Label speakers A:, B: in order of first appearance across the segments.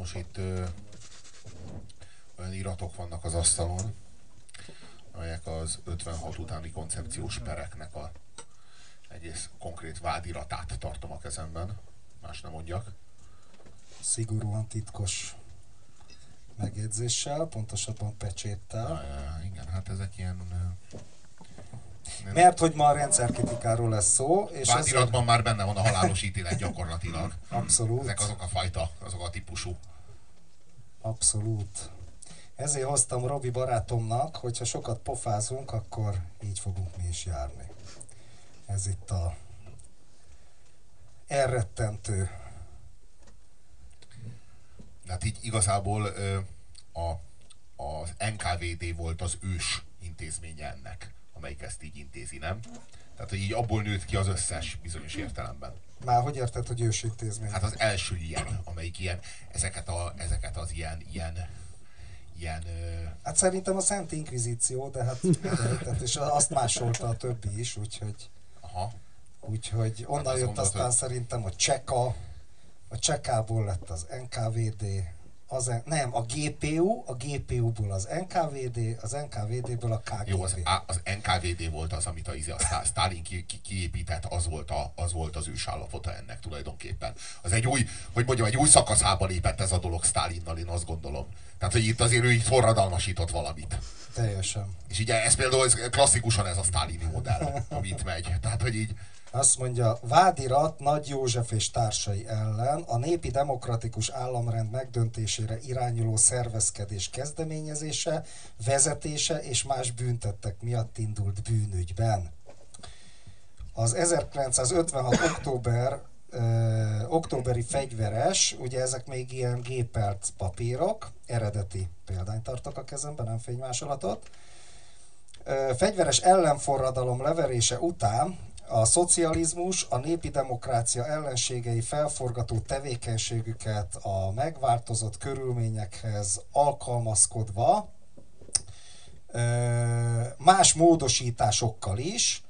A: Most itt ö, olyan iratok vannak az asztalon, amelyek az 56 utáni koncepciós pereknek a egész konkrét vádiratát tartom a kezemben. Más nem mondjak.
B: Szigorúan titkos megjegyzéssel, pontosabban pecséttel.
A: Na, igen, hát ezek ilyen...
B: Mert hogy ma a rendszerkritikáról lesz szó, és
A: Vádiratban ezért... már benne van a halálos ítélet gyakorlatilag.
B: Abszolút.
A: Ezek azok a fajta, azok a típusú.
B: Abszolút. Ezért hoztam Robi barátomnak, hogyha sokat pofázunk, akkor így fogunk mi is járni. Ez itt a elrettentő.
A: Hát így igazából a, az NKVD volt az ős intézménye ennek, amelyik ezt így intézi, nem? Tehát, hogy így abból nőtt ki az összes bizonyos értelemben.
B: Már hogy érted, hogy ős intézmény?
A: Hát az első ilyen, amelyik ilyen, ezeket, a, ezeket az ilyen, ilyen ilyen... Ö...
B: Hát szerintem a Szent Inkvizíció, de hát tehát, és azt másolta a többi is, úgyhogy...
A: Aha.
B: Úgyhogy onnan hát jött gondolt, aztán hogy... szerintem a Cseka, a Csekából lett az NKVD, az, nem, a GPU, a GPU-ból az NKVD, az NKVD-ből a KGB. Jó,
A: az, az NKVD volt az, amit a, izé, a Stalin ki, ki, kiépített, az volt, a, az volt az ősállapota ennek tulajdonképpen. Az egy új, hogy mondjam, egy új szakaszába lépett ez a dolog Stalinnal, én azt gondolom. Tehát, hogy itt azért ő így forradalmasított valamit.
B: Teljesen.
A: És ugye ez például ez klasszikusan ez a Stalini modell, amit megy. Tehát, hogy így
B: azt mondja, vádirat Nagy József és társai ellen a népi demokratikus államrend megdöntésére irányuló szervezkedés kezdeményezése, vezetése és más büntettek miatt indult bűnügyben. Az 1956. október ö, októberi fegyveres, ugye ezek még ilyen gépelt papírok, eredeti példányt tartok a kezemben, nem fénymásolatot. Fegyveres ellenforradalom leverése után a szocializmus, a népi demokrácia ellenségei felforgató tevékenységüket a megváltozott körülményekhez alkalmazkodva, más módosításokkal is,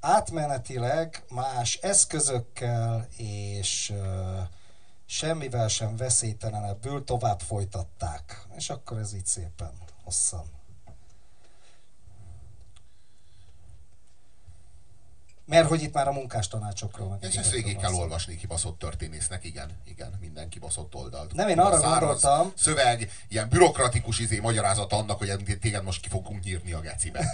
B: átmenetileg más eszközökkel és semmivel sem veszélytelenebbül tovább folytatták. És akkor ez így szépen hosszan Mert hogy itt már a munkástanácsokról
A: van. És ezt végig kell olvasni kibaszott történésznek, igen, igen, minden kibaszott oldalt.
B: Nem, én arra száraz, gondoltam.
A: Szöveg, ilyen bürokratikus izé magyarázat annak, hogy téged most ki fogunk nyírni a gecibe.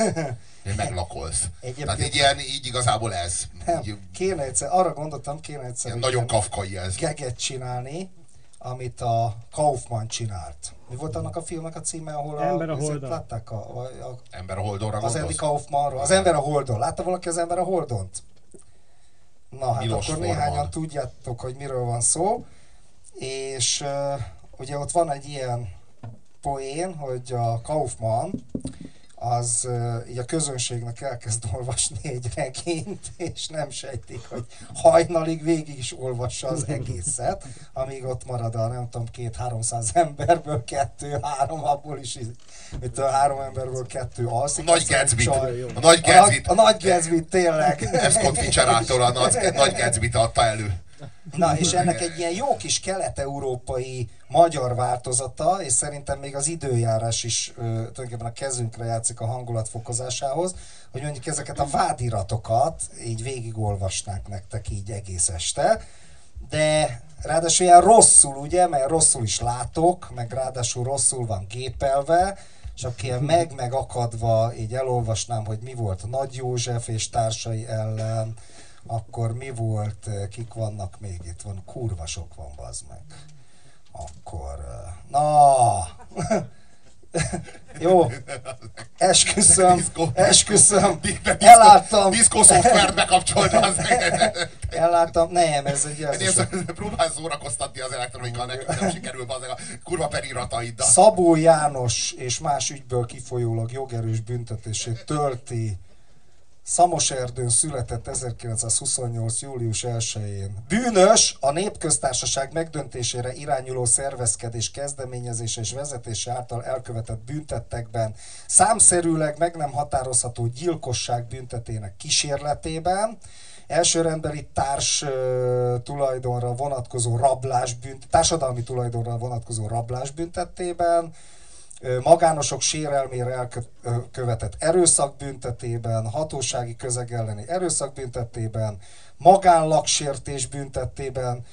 A: Meglakolsz. Egyébként... Tehát így, ilyen, így igazából ez.
B: Nem, így, kéne egyszer, arra gondoltam, kéne egyszer.
A: Ilyen nagyon kafkai ez.
B: Geget csinálni, amit a Kaufman csinált. Mi volt annak a filmnek a címe, ahol
C: Ember a, a Holdon.
A: Látták a, a, a, Ember a Holdonra
B: Az Andy Kaufmanról. Az Ember a Holdon. Látta valaki az Ember a Holdont? Na hát Milos akkor Forman. néhányan tudjátok, hogy miről van szó. És uh, ugye ott van egy ilyen poén, hogy a Kaufman az így a közönségnek elkezd olvasni egy regényt, és nem sejtik, hogy hajnalig végig is olvassa az egészet, amíg ott marad a nem tudom, két-háromszáz emberből kettő, három, abból is, itt a három emberből kettő alszik.
A: A nagy Gatsby. A nagy Gatsby.
B: A, a nagy Gatsby tényleg.
A: Scott Fitzgerald a nagy, nagy Gatsby adta elő.
B: Na, és ennek egy ilyen jó kis kelet-európai magyar változata, és szerintem még az időjárás is ö, tulajdonképpen a kezünkre játszik a hangulat fokozásához, hogy mondjuk ezeket a vádiratokat így végigolvasnák nektek így egész este, de ráadásul ilyen rosszul, ugye, mert rosszul is látok, meg ráadásul rosszul van gépelve, és aki ilyen meg-meg akadva így elolvasnám, hogy mi volt Nagy József és társai ellen, akkor mi volt, eh, kik vannak még itt? Van, kurva sok van, bazd meg. Akkor, eh, na, jó, esküszöm, esküszöm, elláttam.
A: Diszkó szoftvert bekapcsolta az
B: Elláttam, nem, ez egy...
A: Ez ez próbál szórakoztatni az elektronika, nekünk nem sikerül az a kurva perirataiddal.
B: Szabó János és más ügyből kifolyólag jogerős büntetését tölti Szamos Erdőn született 1928. július 1-én. Bűnös a népköztársaság megdöntésére irányuló szervezkedés kezdeményezése és vezetése által elkövetett büntettekben számszerűleg meg nem határozható gyilkosság büntetének kísérletében, elsőrendbeli társ tulajdonra vonatkozó rablás bünt, társadalmi tulajdonra vonatkozó rablás büntetében, magánosok sérelmére elkövetett erőszak büntetében, hatósági közeg elleni erőszak büntetében, magánlaksértés büntetében,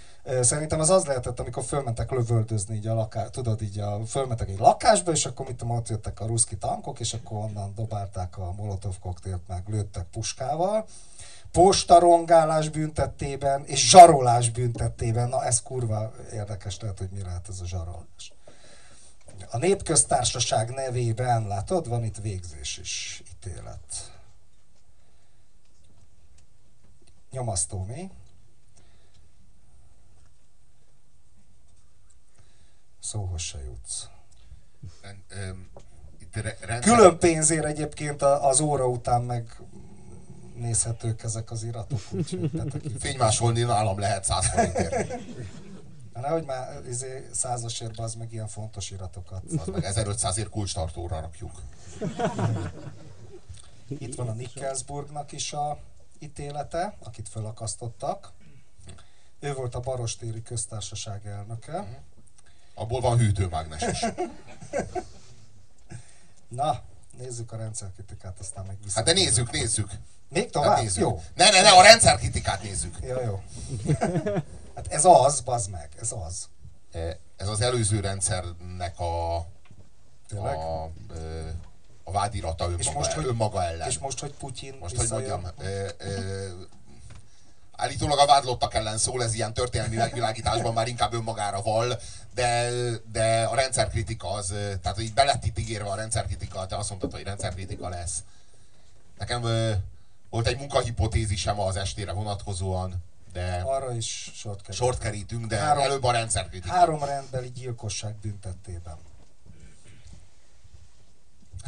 B: Szerintem az az lehetett, amikor fölmentek lövöldözni így a lakás, tudod, így a, fölmentek egy lakásba, és akkor mit tudom, ott jöttek a ruszki tankok, és akkor onnan dobálták a molotov koktélt, meg lőttek puskával. Postarongálás büntettében és zsarolás büntettében, na ez kurva érdekes lehet, hogy mi lehet ez a zsarolás. A népköztársaság nevében, látod, van itt végzés is, ítélet. Nyomasztó, mi? szóhoz se jutsz. Külön pénzért egyébként az óra után meg nézhetők ezek az iratok.
A: Fénymásolni nálam lehet 100 forintért.
B: Nehogy már izé, százasért az meg ilyen fontos iratokat.
A: Az meg 1500 ért kulcstartóra rakjuk.
B: Itt van a Nickelsburgnak is a ítélete, akit felakasztottak. Ő volt a Barostéri köztársaság elnöke. Uh-huh
A: Abból van hűtőmágnes is.
B: Na, nézzük a rendszerkritikát, aztán meg vissza.
A: Hát de nézzük, nézzük.
B: Még tovább?
A: nézzük. Jó. Ne, ne, ne, a rendszerkritikát nézzük.
B: Jó, jó. Hát ez az, bazd meg, ez az.
A: E, ez az előző rendszernek a, a, a vádirata önmaga, és most, hogy, önmaga ellen.
B: És most, hogy Putyin
A: Most, hogy mondjam, állítólag a vádlottak ellen szól, ez ilyen történelmi megvilágításban már inkább önmagára val, de, de a rendszerkritika az, tehát hogy be lett itt ígérve a rendszerkritika, te azt mondtad, hogy rendszerkritika lesz. Nekem ö, volt egy munkahipotézisem az estére vonatkozóan, de
B: arra is sort
A: kerítünk, sort kerítünk de három, előbb a rendszerkritika.
B: Három rendbeli gyilkosság büntettében.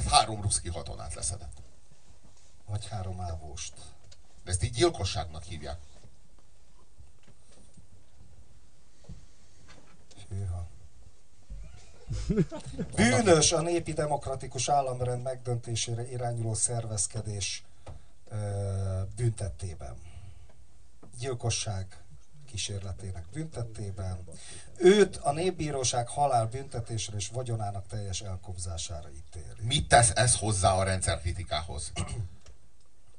A: Három ruszki hatonát leszedett.
B: Vagy három ávóst.
A: De ezt így gyilkosságnak hívják.
B: Hűha. Bűnös a népi demokratikus államrend megdöntésére irányuló szervezkedés ö, büntettében. Gyilkosság kísérletének büntettében. Őt a népbíróság halál büntetésre és vagyonának teljes elkobzására ítéli.
A: Mit tesz ez hozzá a rendszerkritikához?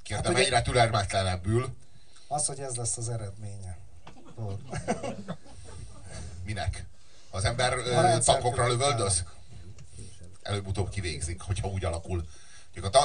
A: Kérdem hát, egyre türelmetlenebbül.
B: Az, hogy ez lesz az eredménye.
A: Minek? Az ember tankokra lövöldöz? Előbb-utóbb kivégzik, hogyha úgy alakul.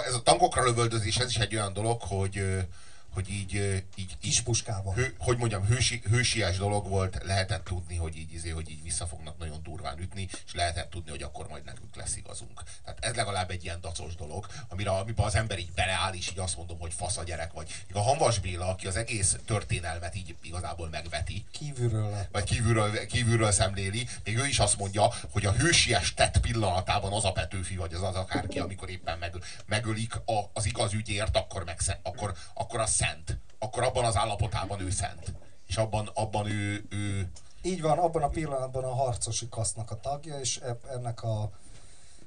A: Ez a tankokra lövöldözés, ez is egy olyan dolog, hogy hogy így, így,
B: így puskával.
A: Hő, hogy mondjam, hősi, hősies dolog volt, lehetett tudni, hogy így, izé, hogy így vissza fognak nagyon durván ütni, és lehetett tudni, hogy akkor majd nekünk lesz igazunk. Tehát ez legalább egy ilyen dacos dolog, amire, amiben az ember így beleáll, és így azt mondom, hogy fasz a gyerek vagy. A Hanvas Béla, aki az egész történelmet így igazából megveti.
B: Kívülről.
A: Vagy kívülről, kívülről szemléli, még ő is azt mondja, hogy a hősies tett pillanatában az a Petőfi, vagy az az akárki, amikor éppen meg, megölik a, az igaz ügyért, akkor, meg, akkor, akkor az szent, akkor abban az állapotában ő szent. És abban, abban ő, ő...
B: Így van, abban a pillanatban a harcosi kasznak a tagja, és ennek a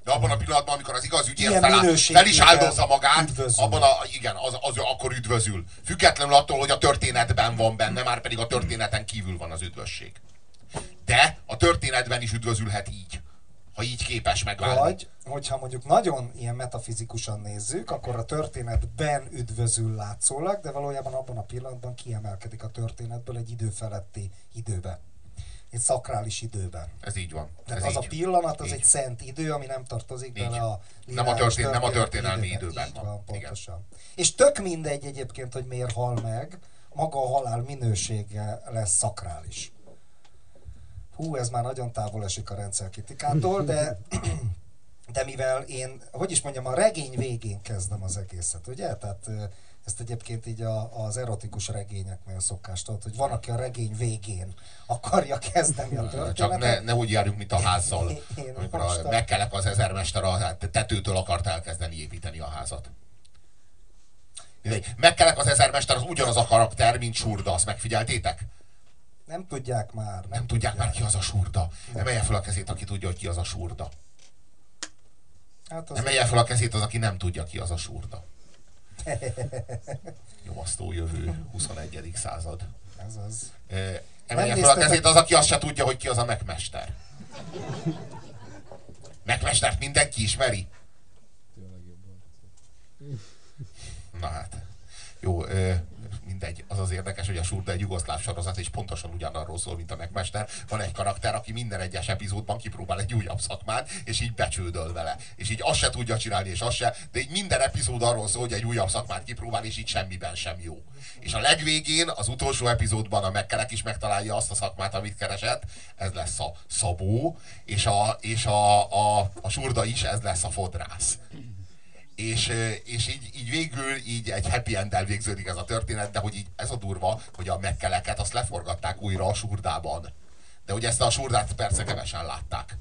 A: de abban a pillanatban, amikor az igaz ügyért fel, fel is áldozza magát, üdvözül. abban a, igen, az, az, akkor üdvözül. Függetlenül attól, hogy a történetben van benne, már pedig a történeten kívül van az üdvösség. De a történetben is üdvözülhet így ha így képes megválni.
B: Vagy, hogyha mondjuk nagyon ilyen metafizikusan nézzük, akkor a történetben üdvözül látszólag, de valójában abban a pillanatban kiemelkedik a történetből egy idő feletti időbe. Egy szakrális időben.
A: Ez így van.
B: Tehát Ez az így. a pillanat, az így. egy szent idő, ami nem tartozik így. bele a
A: nem a, történ- nem a történelmi időben. időben
B: így van, pontosan. Igen. És tök mindegy egyébként, hogy miért hal meg, maga a halál minősége lesz szakrális hú, ez már nagyon távol esik a rendszerkritikától, de, de mivel én, hogy is mondjam, a regény végén kezdem az egészet, ugye? Tehát ezt egyébként így a, az erotikus regényeknél szokást tudod, hogy van, aki a regény végén akarja kezdeni a történetet.
A: Csak ne, ne úgy járjunk, mint a házzal, én amikor a, a... megkelek az ezermester a tetőtől akart elkezdeni építeni a házat. Megkelek az ezermester, az ugyanaz a karakter, mint Surda, azt megfigyeltétek?
B: Nem tudják már. Nem,
A: nem tudják, tudják már ki az a surda. Emelje fel a kezét, aki tudja, hogy ki az a surda. Hát az Emelje fel a kezét az, aki nem tudja, ki az a surda. Nyomasztó jövő, 21. század.
B: Ez az.
A: Emelje fel a kezét az, aki azt se tudja, hogy ki az a megmester. Megmestert mindenki ismeri? Na hát. Jó, mindegy, az az érdekes, hogy a Surda egy jugoszláv sorozat, és pontosan ugyanarról szól, mint a megmester. Van egy karakter, aki minden egyes epizódban kipróbál egy újabb szakmát, és így becsődöl vele. És így azt se tudja csinálni, és azt se, de így minden epizód arról szól, hogy egy újabb szakmát kipróbál, és így semmiben sem jó. És a legvégén, az utolsó epizódban a megkerek is megtalálja azt a szakmát, amit keresett, ez lesz a szabó, és a, és a, a, a surda is, ez lesz a fodrász és, és így, így végül így egy happy end végződik ez a történet, de hogy így ez a durva, hogy a megkeleket azt leforgatták újra a surdában. De hogy ezt a surdát persze kevesen látták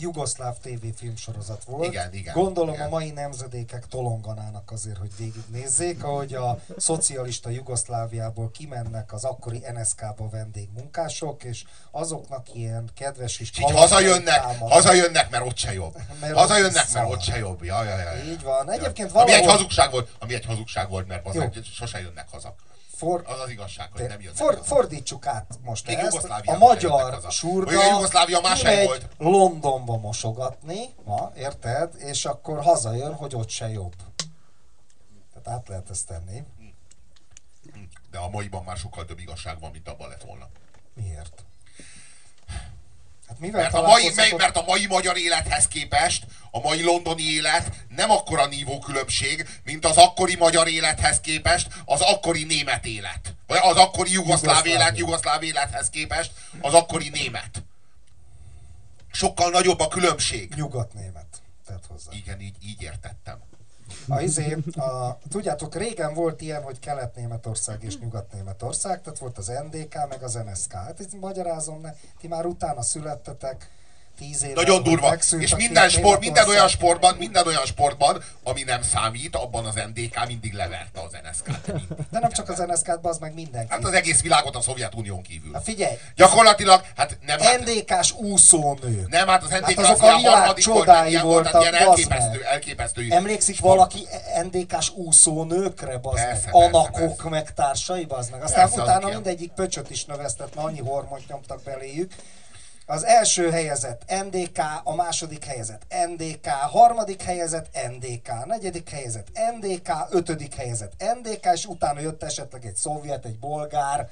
B: jugoszláv TV filmsorozat volt.
A: Igen, igen.
B: Gondolom
A: igen.
B: a mai nemzedékek tolonganának azért, hogy végignézzék, ahogy a szocialista Jugoszláviából kimennek az akkori NSK-ba vendégmunkások, és azoknak ilyen kedves és
A: így hazajönnek, hazajönnek, mert ott se jobb. Mert hazajönnek, mert ott se jobb. Ja, ja, ja,
B: Így van. Egyébként
A: valahol... Ami egy hazugság volt, ami egy hazugság volt, mert az sose jönnek haza. For, az az igazság, hogy nem jönnek
B: for, Fordítsuk át most Még ezt. A magyar surda
A: Jugoszlávia más volt.
B: Londonba mosogatni, ma, érted? És akkor hazajön, hogy ott se jobb. Tehát át lehet ezt tenni.
A: De a maiban már sokkal több igazság van, mint abban lett volna.
B: Miért?
A: Hát mivel mert, a mai, mert a mai magyar élethez képest a mai londoni élet nem akkora nívó különbség, mint az akkori magyar élethez képest az akkori német élet. Vagy az akkori jugoszláv élet, jugoszláv élethez képest az akkori német. Sokkal nagyobb a különbség.
B: Nyugat-német. Tett hozzá.
A: Igen, így, így értettem.
B: A, izé, a, tudjátok, régen volt ilyen, hogy Kelet-Németország és Nyugat-Németország, tehát volt az NDK, meg az NSK. Hát itt magyarázom, ne, ti már utána születtetek, tíz éve.
A: Nagyon durva. És minden, sport, minden olyan sportban, minden olyan sportban, ami nem számít, abban az NDK mindig leverte az NSK-t.
B: De nem csak az NSK-t, az meg mindenki.
A: Hát az egész világot a Szovjetunión kívül.
B: Hát figyelj!
A: Gyakorlatilag, hát nem...
B: NDK-s úszónő.
A: Nem, hát az NDK hát
B: azok az a világ csodái volt,
A: voltak, ilyen elképesztő, elképesztő.
B: Emlékszik valaki NDK-s úszónőkre, bazd meg? Anakok persze. meg társai, bazd meg. Aztán persze, utána mindegyik pöcsöt is növesztett, mert annyi hormont nyomtak beléjük. Az első helyezett NDK, a második helyezett NDK, harmadik helyezett NDK, negyedik helyezett NDK, ötödik helyezett NDK, és utána jött esetleg egy szovjet, egy bolgár,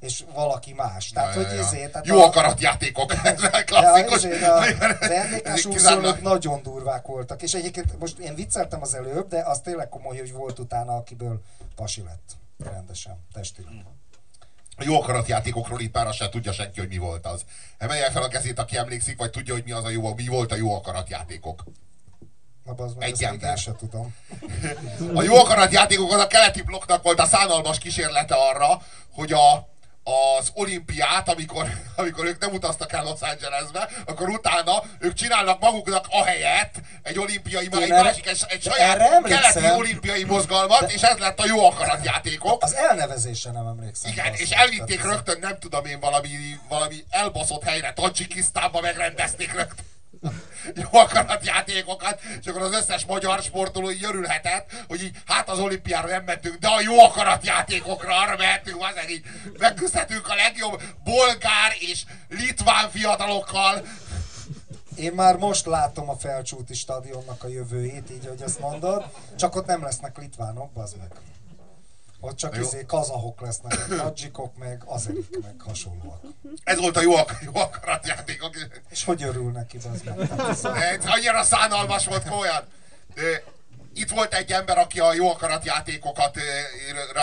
B: és valaki más. Tehát, ja, hogy ja, ja. Izé, tehát
A: Jó a, akaratjátékok, klasszikus. Ja, izé,
B: a, az NDK-s nagyon durvák voltak, és egyébként most én vicceltem az előbb, de az tényleg komoly, hogy volt utána, akiből pasi lett rendesen, testileg.
A: A jó akaratjátékokról itt már azt sem tudja senki, hogy mi volt az. Emelje fel a kezét, aki emlékszik, vagy tudja, hogy mi az a jó, mi volt a jó akaratjátékok.
B: Na, az Egy ember. Sem tudom.
A: A jó akaratjátékok az a keleti blokknak volt a szánalmas kísérlete arra, hogy a, az olimpiát, amikor, amikor ők nem utaztak el Los Angelesbe, akkor utána ők csinálnak maguknak a helyet egy olimpiai, Én egy erre, másik, egy, egy saját keleti olimpiai mozgalmat, de, és ez lett a jó akaratjátékok.
B: Az elnevezésre nem emlékszem.
A: Igen, és elvitték rögtön, nem tudom én, valami, valami elbaszott helyre, Tajikisztánba megrendezték rögtön jó akaratjátékokat, és akkor az összes magyar sportoló így örülhetett, hogy így, hát az olimpiára nem mentünk, de a jó akaratjátékokra arra mentünk, az így megküzdhetünk a legjobb bolgár és litván fiatalokkal.
B: Én már most látom a felcsúti stadionnak a jövőjét, így, hogy ezt mondod, csak ott nem lesznek litvánok, bazd meg. Ott csak izé kazahok lesznek, tadzsikok, meg azerik, meg hasonlóak.
A: Ez volt a jó, jó akaratjáték.
B: És hogy örül neki, az
A: meg? Annyira szánalmas volt komolyan. Itt volt egy ember, aki a jó akaratjátékokat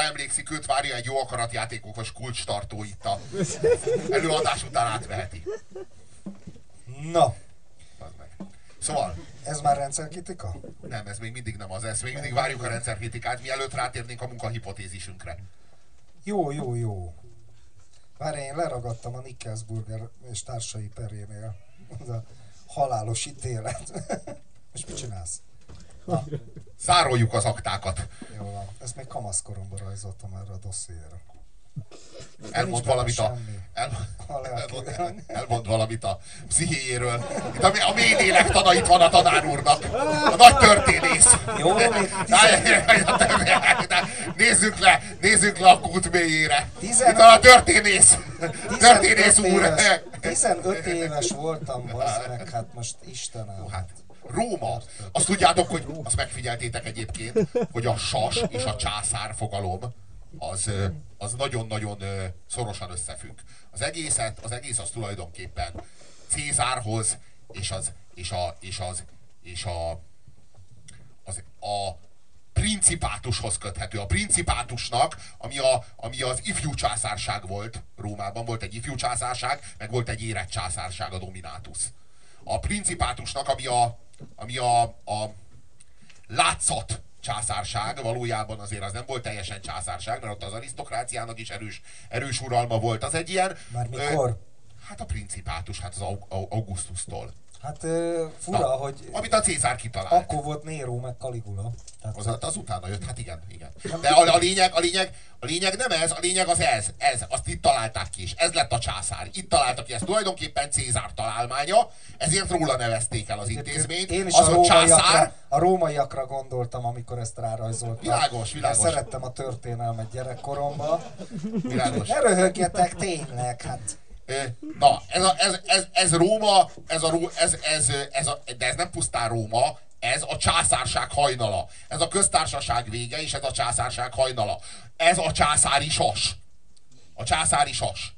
A: emlékszik, őt várja egy jó akaratjátékokos kulcstartó itt a előadás után átveheti.
B: Na.
A: Szóval,
B: ez már rendszerkritika?
A: Nem, ez még mindig nem az. Ezt még mindig várjuk a rendszerkritikát, mielőtt rátérnénk a munkahipotézisünkre.
B: Jó, jó, jó. Már én leragadtam a Nickelsburger és társai perénél. Az a halálos ítélet. És mit csinálsz?
A: Na. Zároljuk az aktákat.
B: Jó van. Ezt még kamaszkoromban rajzoltam erre a dossziéra.
A: Elmond valamit a... El, elmond, elmond valamit a pszichéjéről. Itt a, a mély lélektada itt van a tanár úrnak. A nagy történész. Jó, Nézzük le, nézzük le a kút mélyére. Itt van a történész. Történész úr.
B: Éves, 15 éves voltam, meg, hát most Istenem. Hát,
A: Róma. Azt tudjátok, hogy azt megfigyeltétek egyébként, hogy a sas és a császár fogalom az, az nagyon-nagyon szorosan összefügg. Az egészet, az egész az tulajdonképpen Cézárhoz és az, és a, és az, és a, az, a principátushoz köthető. A principátusnak, ami, a, ami az ifjú császárság volt Rómában, volt egy ifjú császárság, meg volt egy érett császárság, a dominátus. A principátusnak, ami a, ami a, a látszat császárság, valójában azért az nem volt teljesen császárság, mert ott az arisztokráciának is erős, erős uralma volt. Az egy ilyen...
B: Már mikor? Ö,
A: hát a principátus, hát az Augustus-tól.
B: Hát fura, Na, hogy...
A: Amit a Cézár kitalált.
B: Akkor volt Nero meg Caligula.
A: Tehát az, az utána jött, hát igen, igen. De a, a, lényeg, a, lényeg, a lényeg nem ez, a lényeg az ez, ez, azt itt találták ki, és ez lett a császár. Itt találtak ki, ez tulajdonképpen Cézár találmánya, ezért róla nevezték el az intézményt.
B: Én is az, a, rómaiakra, császár... a rómaiakra gondoltam, amikor ezt rárajzoltam.
A: Világos, világos.
B: Szerettem a történelmet gyerekkoromban. Világos. Ne röhögjetek, tényleg, hát...
A: Na, ez, a, ez, ez, ez Róma, ez a, ez, ez, ez a, de ez nem pusztán Róma, ez a császárság hajnala. Ez a köztársaság vége, és ez a császárság hajnala. Ez a császári sas. A császári sas.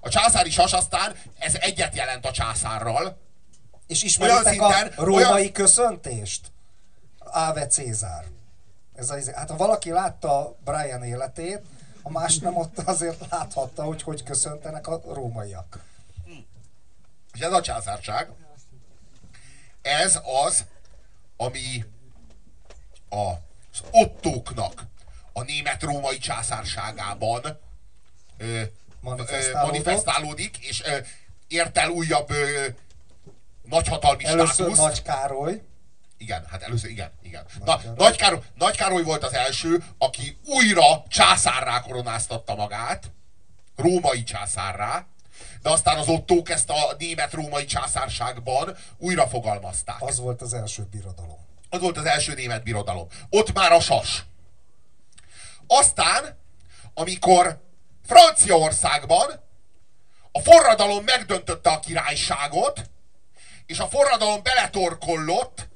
A: A császári sas aztán, ez egyet jelent a császárral.
B: És ismeritek szinten, a római olyan... köszöntést? Áve Cézár. Ez az, hát ha valaki látta Brian életét, a más nem ott azért láthatta, hogy hogy köszöntenek a rómaiak.
A: És ez a császárság, ez az, ami a, az ottóknak a német-római császárságában ö, manifestálódik. manifestálódik, és ö, ért el újabb ö, nagyhatalmi
B: Először státusz. Nagy Károly.
A: Igen, hát először igen, igen. Na, Nagy, Károly, Nagy Károly volt az első, aki újra császárrá koronáztatta magát, római császárrá, de aztán az ottók ezt a német-római császárságban újra fogalmazták.
B: Az volt az első birodalom.
A: Az volt az első német birodalom. Ott már a sas. Aztán, amikor Franciaországban a forradalom megdöntötte a királyságot, és a forradalom beletorkollott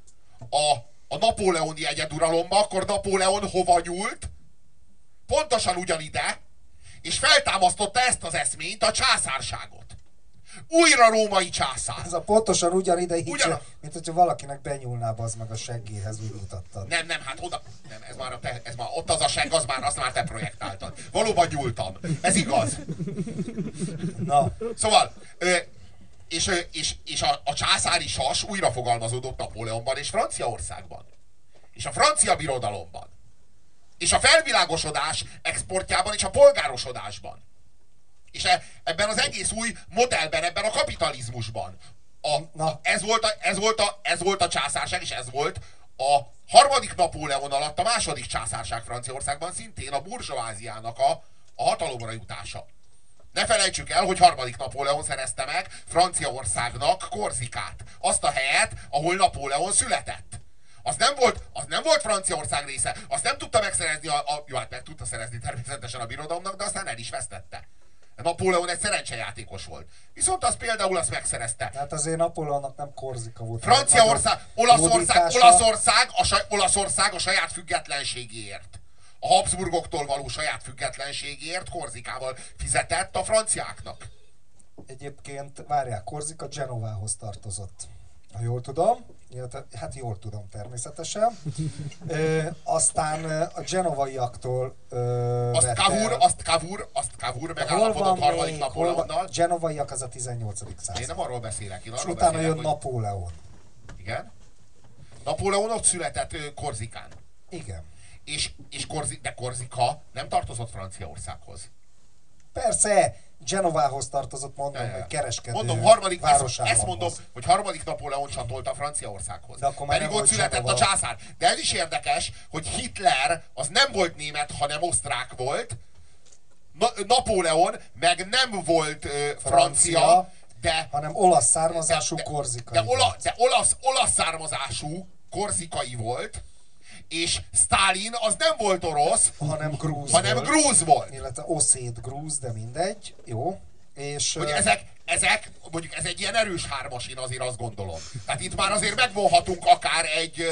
A: a, a napóleoni egyeduralomba, akkor Napóleon hova nyúlt? Pontosan ugyanide, és feltámasztotta ezt az eszményt, a császárságot. Újra római császár.
B: Ez a pontosan ugyanide így, Ugyan... mint hogyha valakinek benyúlná az meg a seggéhez, úgy mutattad.
A: Nem, nem, hát oda, nem, ez már, a te, ez már ott az a segg, az már, azt már te projektáltad. Valóban nyúltam. Ez igaz.
B: Na.
A: Szóval, és, és, és a, a császári sas újra fogalmazódott Napóleonban és Franciaországban. És a francia birodalomban. És a felvilágosodás exportjában és a polgárosodásban. És e, ebben az egész új modellben, ebben a kapitalizmusban. A, a, ez, volt a, ez, volt a, ez volt a császárság, és ez volt a harmadik Napóleon alatt a második császárság Franciaországban szintén a burzsóáziának a, a hatalomra jutása. Ne felejtsük el, hogy harmadik Napóleon szerezte meg Franciaországnak Korzikát. Azt a helyet, ahol Napóleon született. Az nem volt, az nem volt Franciaország része. Azt nem tudta megszerezni, a, a, jó, hát meg tudta szerezni természetesen a birodalomnak, de aztán el is vesztette. Napóleon egy szerencsejátékos volt. Viszont az például azt megszerezte.
B: Hát azért Napóleonnak nem Korzika volt.
A: Franciaország, Olaszország, Olaszország, a saj, Olaszország a saját függetlenségéért. A Habsburgoktól való saját függetlenségéért Korzikával fizetett a franciáknak.
B: Egyébként, várják, Korzika Genovához tartozott. Ha jól tudom, hát jól tudom természetesen. Ö, aztán a genovaiaktól ö,
A: azt Kavur, azt Kavur, azt Kavur megállapodott harmadik Napóleonnal.
B: Genovaiak az a 18. század.
A: Én nem arról beszélek. Én
B: arról És utána jön hogy... Napóleon.
A: Igen? Napóleon ott született Korzikán.
B: Igen.
A: És, és Korzi, de Korzika nem tartozott Franciaországhoz.
B: Persze, Genovához tartozott, mondom, hogy kereskedő
A: Mondom, harmadik, ezt, ezt mondom, hogy harmadik Napóleon csatolta Franciaországhoz. De akkor Pedig ott született Genova. a császár. De ez is érdekes, hogy Hitler az nem volt német, hanem osztrák volt, Na- Napóleon meg nem volt ö, francia,
B: Francia,
A: de
B: hanem olasz származású
A: de,
B: korzikai.
A: de, ola,
B: volt.
A: de olasz, olasz származású korzikai volt, és Stalin az nem volt orosz,
B: hanem grúz
A: hanem
B: volt.
A: grúz volt.
B: Illetve oszét grúz, de mindegy. Jó. És
A: Hogy ezek, ezek, mondjuk ez egy ilyen erős hármas, én azért azt gondolom. Tehát itt már azért megvonhatunk akár egy,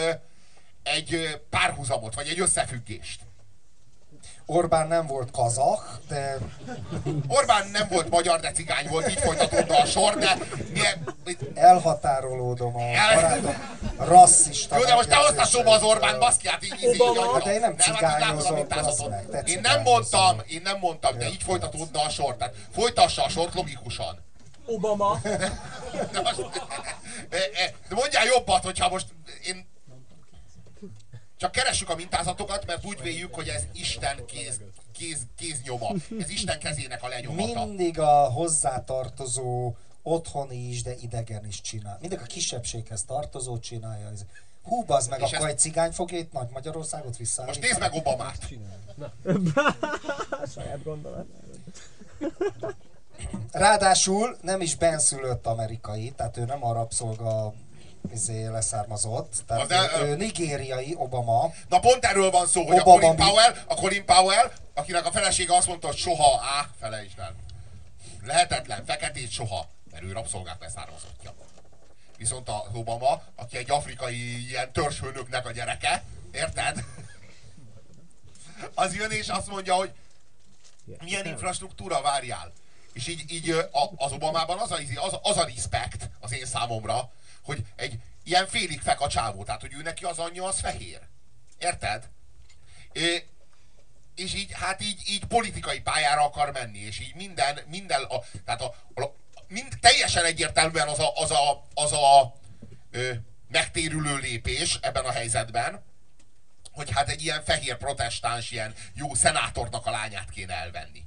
A: egy párhuzamot, vagy egy összefüggést.
B: Orbán nem volt kazah, de
A: Orbán nem volt magyar, de cigány volt, így folytatódna a sor, de
B: elhatárolódom a
A: El-
B: barátom rasszista
A: Jó, de most te hoztad szóba az Orbán,
B: megjegyzéseit.
A: baszki, hát így, így, így,
B: De én nem
A: hát
B: cigányozom, meg,
A: Én nem mondtam, én nem mondtam, de így folytatódna a sor. Tehát folytassa a sort logikusan.
C: Obama.
A: De, most, de, de mondjál jobbat, hogyha most én csak keressük a mintázatokat, mert úgy véljük, hogy ez Isten kéz, kéz, kéznyoma. Ez Isten kezének a lenyomata.
B: Mindig a hozzátartozó otthoni is, de idegen is csinál. Mindig a kisebbséghez tartozó csinálja. Ez- Hú, az meg,
A: És
B: akkor
A: ez-
B: egy cigány fogja itt Nagy Magyarországot visszaállítani.
A: Most nézd meg Obamát.
C: Saját gondolat.
B: Ráadásul nem is benszülött amerikai, tehát ő nem a rabszolga izé leszármazott, tehát
A: Az
B: ő, ő nigériai Obama,
A: Na pont erről van szó, hogy a
B: Obama
A: Colin
B: mi-
A: Powell, a Colin Powell, akinek a felesége azt mondta, hogy soha, á, felejtsd el. Lehetetlen, feketét soha, mert ő rabszolgák leszármazottja. Viszont az Obama, aki egy afrikai ilyen törzsfőnöknek a gyereke, érted? Az jön és azt mondja, hogy milyen infrastruktúra várjál. És így, így a, az Obamában az a, az, az a respect az én számomra, hogy egy ilyen félig fek a csávó, tehát hogy ő neki az anyja az fehér. Érted? É, és így, hát így, így politikai pályára akar menni, és így minden, minden a, tehát a, a, mind, teljesen egyértelműen az a, az a, az a ö, megtérülő lépés ebben a helyzetben, hogy hát egy ilyen fehér protestáns, ilyen jó szenátornak a lányát kéne elvenni.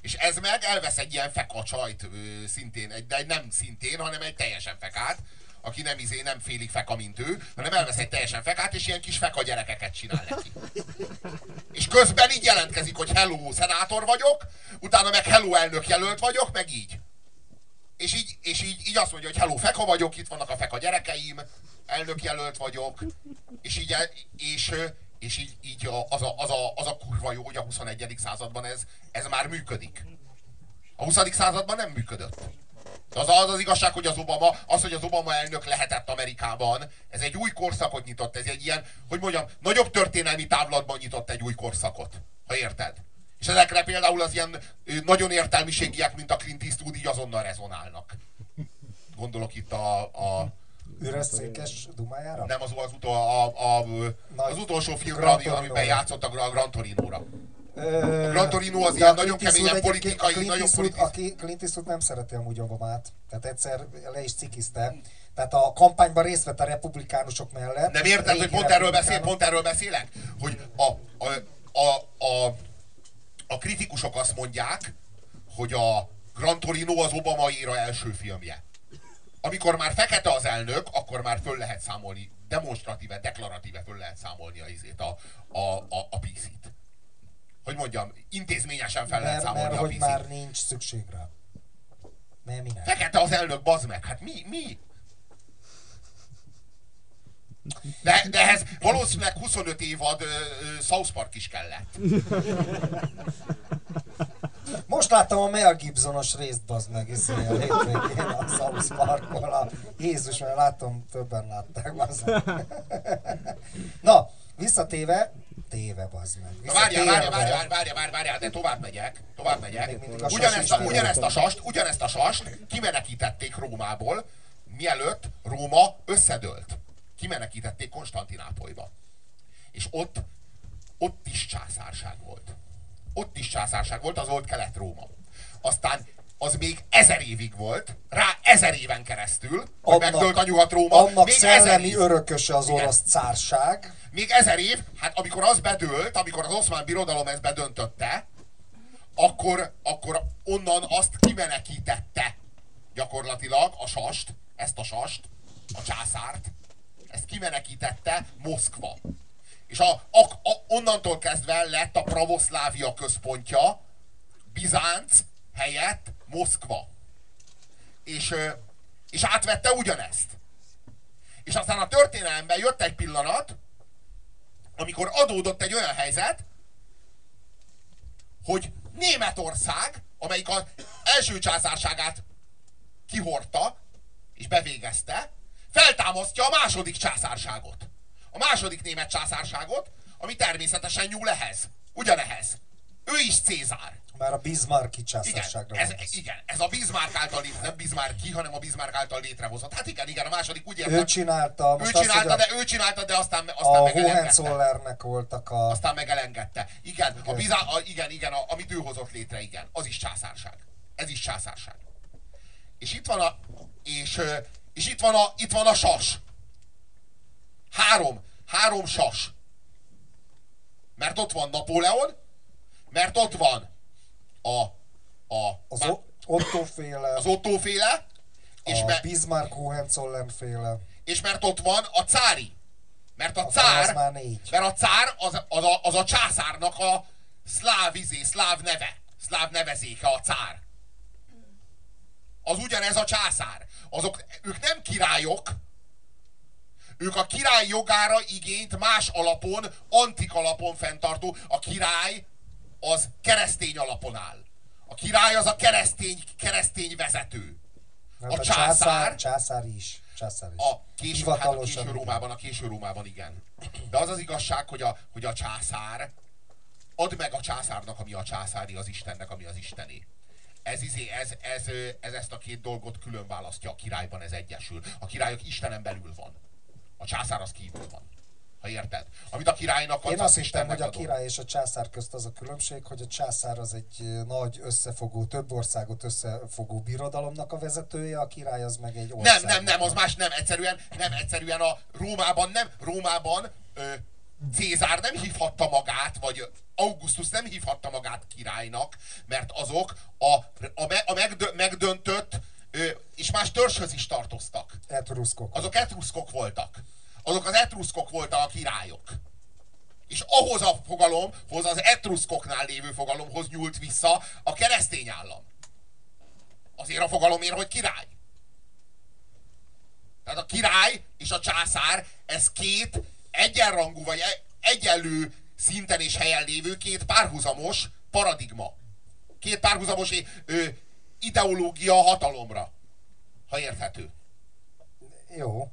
A: És ez meg elvesz egy ilyen fekacsajt, ö, szintén, egy, de nem szintén, hanem egy teljesen fekát, aki nem izé, nem félig feka, mint ő, hanem elvesz egy teljesen fekát, és ilyen kis feka gyerekeket csinál neki. És közben így jelentkezik, hogy hello, szenátor vagyok, utána meg hello, elnök jelölt vagyok, meg így. És így, és így, így azt mondja, hogy hello, feka vagyok, itt vannak a feka gyerekeim, elnök jelölt vagyok, és így, és, és így, így az, a, az, a, az a kurva jó, hogy a 21. században ez, ez már működik. A 20. században nem működött. Az, az az igazság, hogy az Obama, az, hogy az Obama elnök lehetett Amerikában, ez egy új korszakot nyitott, ez egy ilyen, hogy mondjam, nagyobb történelmi távlatban nyitott egy új korszakot, ha érted. És ezekre például az ilyen nagyon értelmiségiek, mint a Clint Eastwood, így azonnal rezonálnak. Gondolok itt a, a
B: üres székes dumájára.
A: nem az, az, utol, a, a, az utolsó filmre, amiben játszott a Gra- Gran Torino-ra.
B: Ö,
A: Gran Torino az ilyen
B: a
A: nagyon keményen politikai,
B: a Clint
A: nagyon politikai.
B: aki Clint Eastwood nem szereti amúgy Obamát, tehát egyszer le is cikizte. Tehát a kampányban részt vett a republikánusok mellett.
A: Nem érted, hogy pont erről beszél, pont erről beszélek? Hogy a, a, a, a, a kritikusok azt mondják, hogy a Gran Torino az Obama éra első filmje. Amikor már fekete az elnök, akkor már föl lehet számolni, demonstratíve, deklaratíve föl lehet számolni a a, a, a, a PC-t. Hogy mondjam, intézményesen fel lehet
B: Mert,
A: számolni
B: mert
A: a
B: hogy már nincs szükség rá. Nem, mi nem.
A: Fekete az elnök, bazd meg. Hát mi? Mi? De, de ehhez valószínűleg 25 évad ö, ö, South Park is kellett.
B: Most láttam a Mel Gibsonos részt, bazd meg, izé, a hétvégén a South Parkból. A Jézus, mert láttam, többen látták, bazd meg. Na, visszatéve, téve, bazd meg.
A: Na várjál,
B: Visszatérve-
A: várjál, várjál, várjál, várjál, várjál, de tovább megyek, tovább megyek.
B: a
A: Ugyanezt a, ugyanezt a sast, ugyanezt a sast kimenekítették Rómából, mielőtt Róma összedőlt. Kimenekítették Konstantinápolyba. És ott, ott is császárság volt. Ott is császárság volt, az volt Kelet-Róma. Aztán az még ezer évig volt, rá ezer éven keresztül, hogy
B: Annak-
A: megdőlt a Nyugat-Róma,
B: Annak
A: még ezer
B: szellemi
A: év.
B: örököse az
A: Igen.
B: orosz cárság.
A: Még ezer év, hát amikor az bedőlt, amikor az oszmán birodalom ezt bedöntötte, akkor, akkor onnan azt kimenekítette gyakorlatilag a sast, ezt a sast, a császárt, ezt kimenekítette Moszkva. És a, a, a, onnantól kezdve lett a pravoszlávia központja Bizánc helyett Moszkva. És, és átvette ugyanezt. És aztán a történelemben jött egy pillanat, amikor adódott egy olyan helyzet, hogy Németország, amelyik az első császárságát kihordta és bevégezte, feltámasztja a második császárságot. A második német császárságot, ami természetesen nyúl ehhez. Ugyanehez. Ő is Cézár.
B: Már a Bismarcki császárságra
A: igen, ez, igen, ez a Bismarck által, nem Bismarcki, hanem a Bismarck által létrehozott. Hát igen, igen, a második úgy
B: értem. Ő csinálta.
A: Ő csinálta, azt, de ő csinálta, de aztán, aztán
B: a Hohenzollernnek voltak a...
A: Aztán megelengedte. Igen, a bizá, a, igen, igen, a, amit ő hozott létre, igen. Az is császárság. Ez is császárság. És itt van a, és, és itt van a, itt van a sas. Három, három sas. Mert ott van Napóleon, mert ott van a, a
B: az már,
A: az Otto féle,
B: és a me, Bismarck Hohenzollern féle.
A: És mert ott van a cári. Mert a, a cár, mert a cár az, az, a, az a császárnak a szláv izé, szláv neve, szláv nevezéke a cár. Az ugyanez a császár. Azok, ők nem királyok, ők a király jogára igényt más alapon, antik alapon fenntartó. A király az keresztény alapon áll. A király az a keresztény, keresztény vezető.
B: a, a császár, császár, császár is. Császár is.
A: A késő, hát a késő Rómában, a késő Rómában igen. De az az igazság, hogy a, hogy a császár ad meg a császárnak, ami a császári, az Istennek, ami az Istené. Ez, izé, ez, ez, ez, ezt a két dolgot külön választja a királyban, ez egyesül. A királyok Istenen belül van. A császár az kívül van. Ha érted? Amit a királynak
B: Én azt hittem, hogy a király és a császár közt az a különbség, hogy a császár az egy nagy összefogó, több országot összefogó birodalomnak a vezetője, a király az meg egy ország.
A: Nem, nem, nem, az más nem, egyszerűen, nem, egyszerűen a Rómában, nem, Rómában ö, Cézár nem hívhatta magát, vagy Augustus nem hívhatta magát királynak, mert azok a, a, me, a megdö, megdöntött ö, és más törzshöz is tartoztak.
B: Etruszkok.
A: Azok etruszkok voltak azok az etruszkok voltak a királyok. És ahhoz a fogalomhoz, az etruszkoknál lévő fogalomhoz nyúlt vissza a keresztény állam. Azért a fogalomért, hogy király. Tehát a király és a császár, ez két egyenrangú, vagy e- egyenlő szinten és helyen lévő két párhuzamos paradigma. Két párhuzamos ö, ideológia hatalomra, ha érthető.
B: Jó.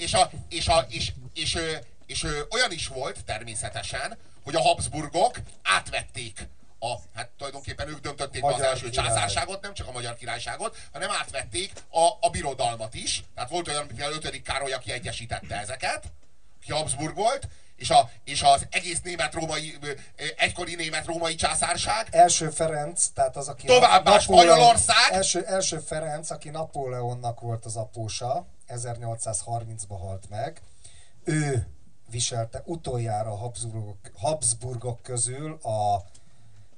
A: És, a, és, a, és, és, és, és olyan is volt természetesen, hogy a Habsburgok átvették a, hát tulajdonképpen ők döntötték magyar az első király. császárságot, nem csak a magyar királyságot, hanem átvették a, a birodalmat is. Tehát volt olyan, a 5. Károly, aki egyesítette ezeket, ki Habsburg volt, és, a, és az egész német-római, egykori német-római császárság.
B: Első Ferenc, tehát az, aki...
A: Továbbá Spanyolország.
B: Első, első Ferenc, aki Napóleonnak volt az apósa, 1830-ban halt meg. Ő viselte utoljára a Habsburgok, Habsburgok közül a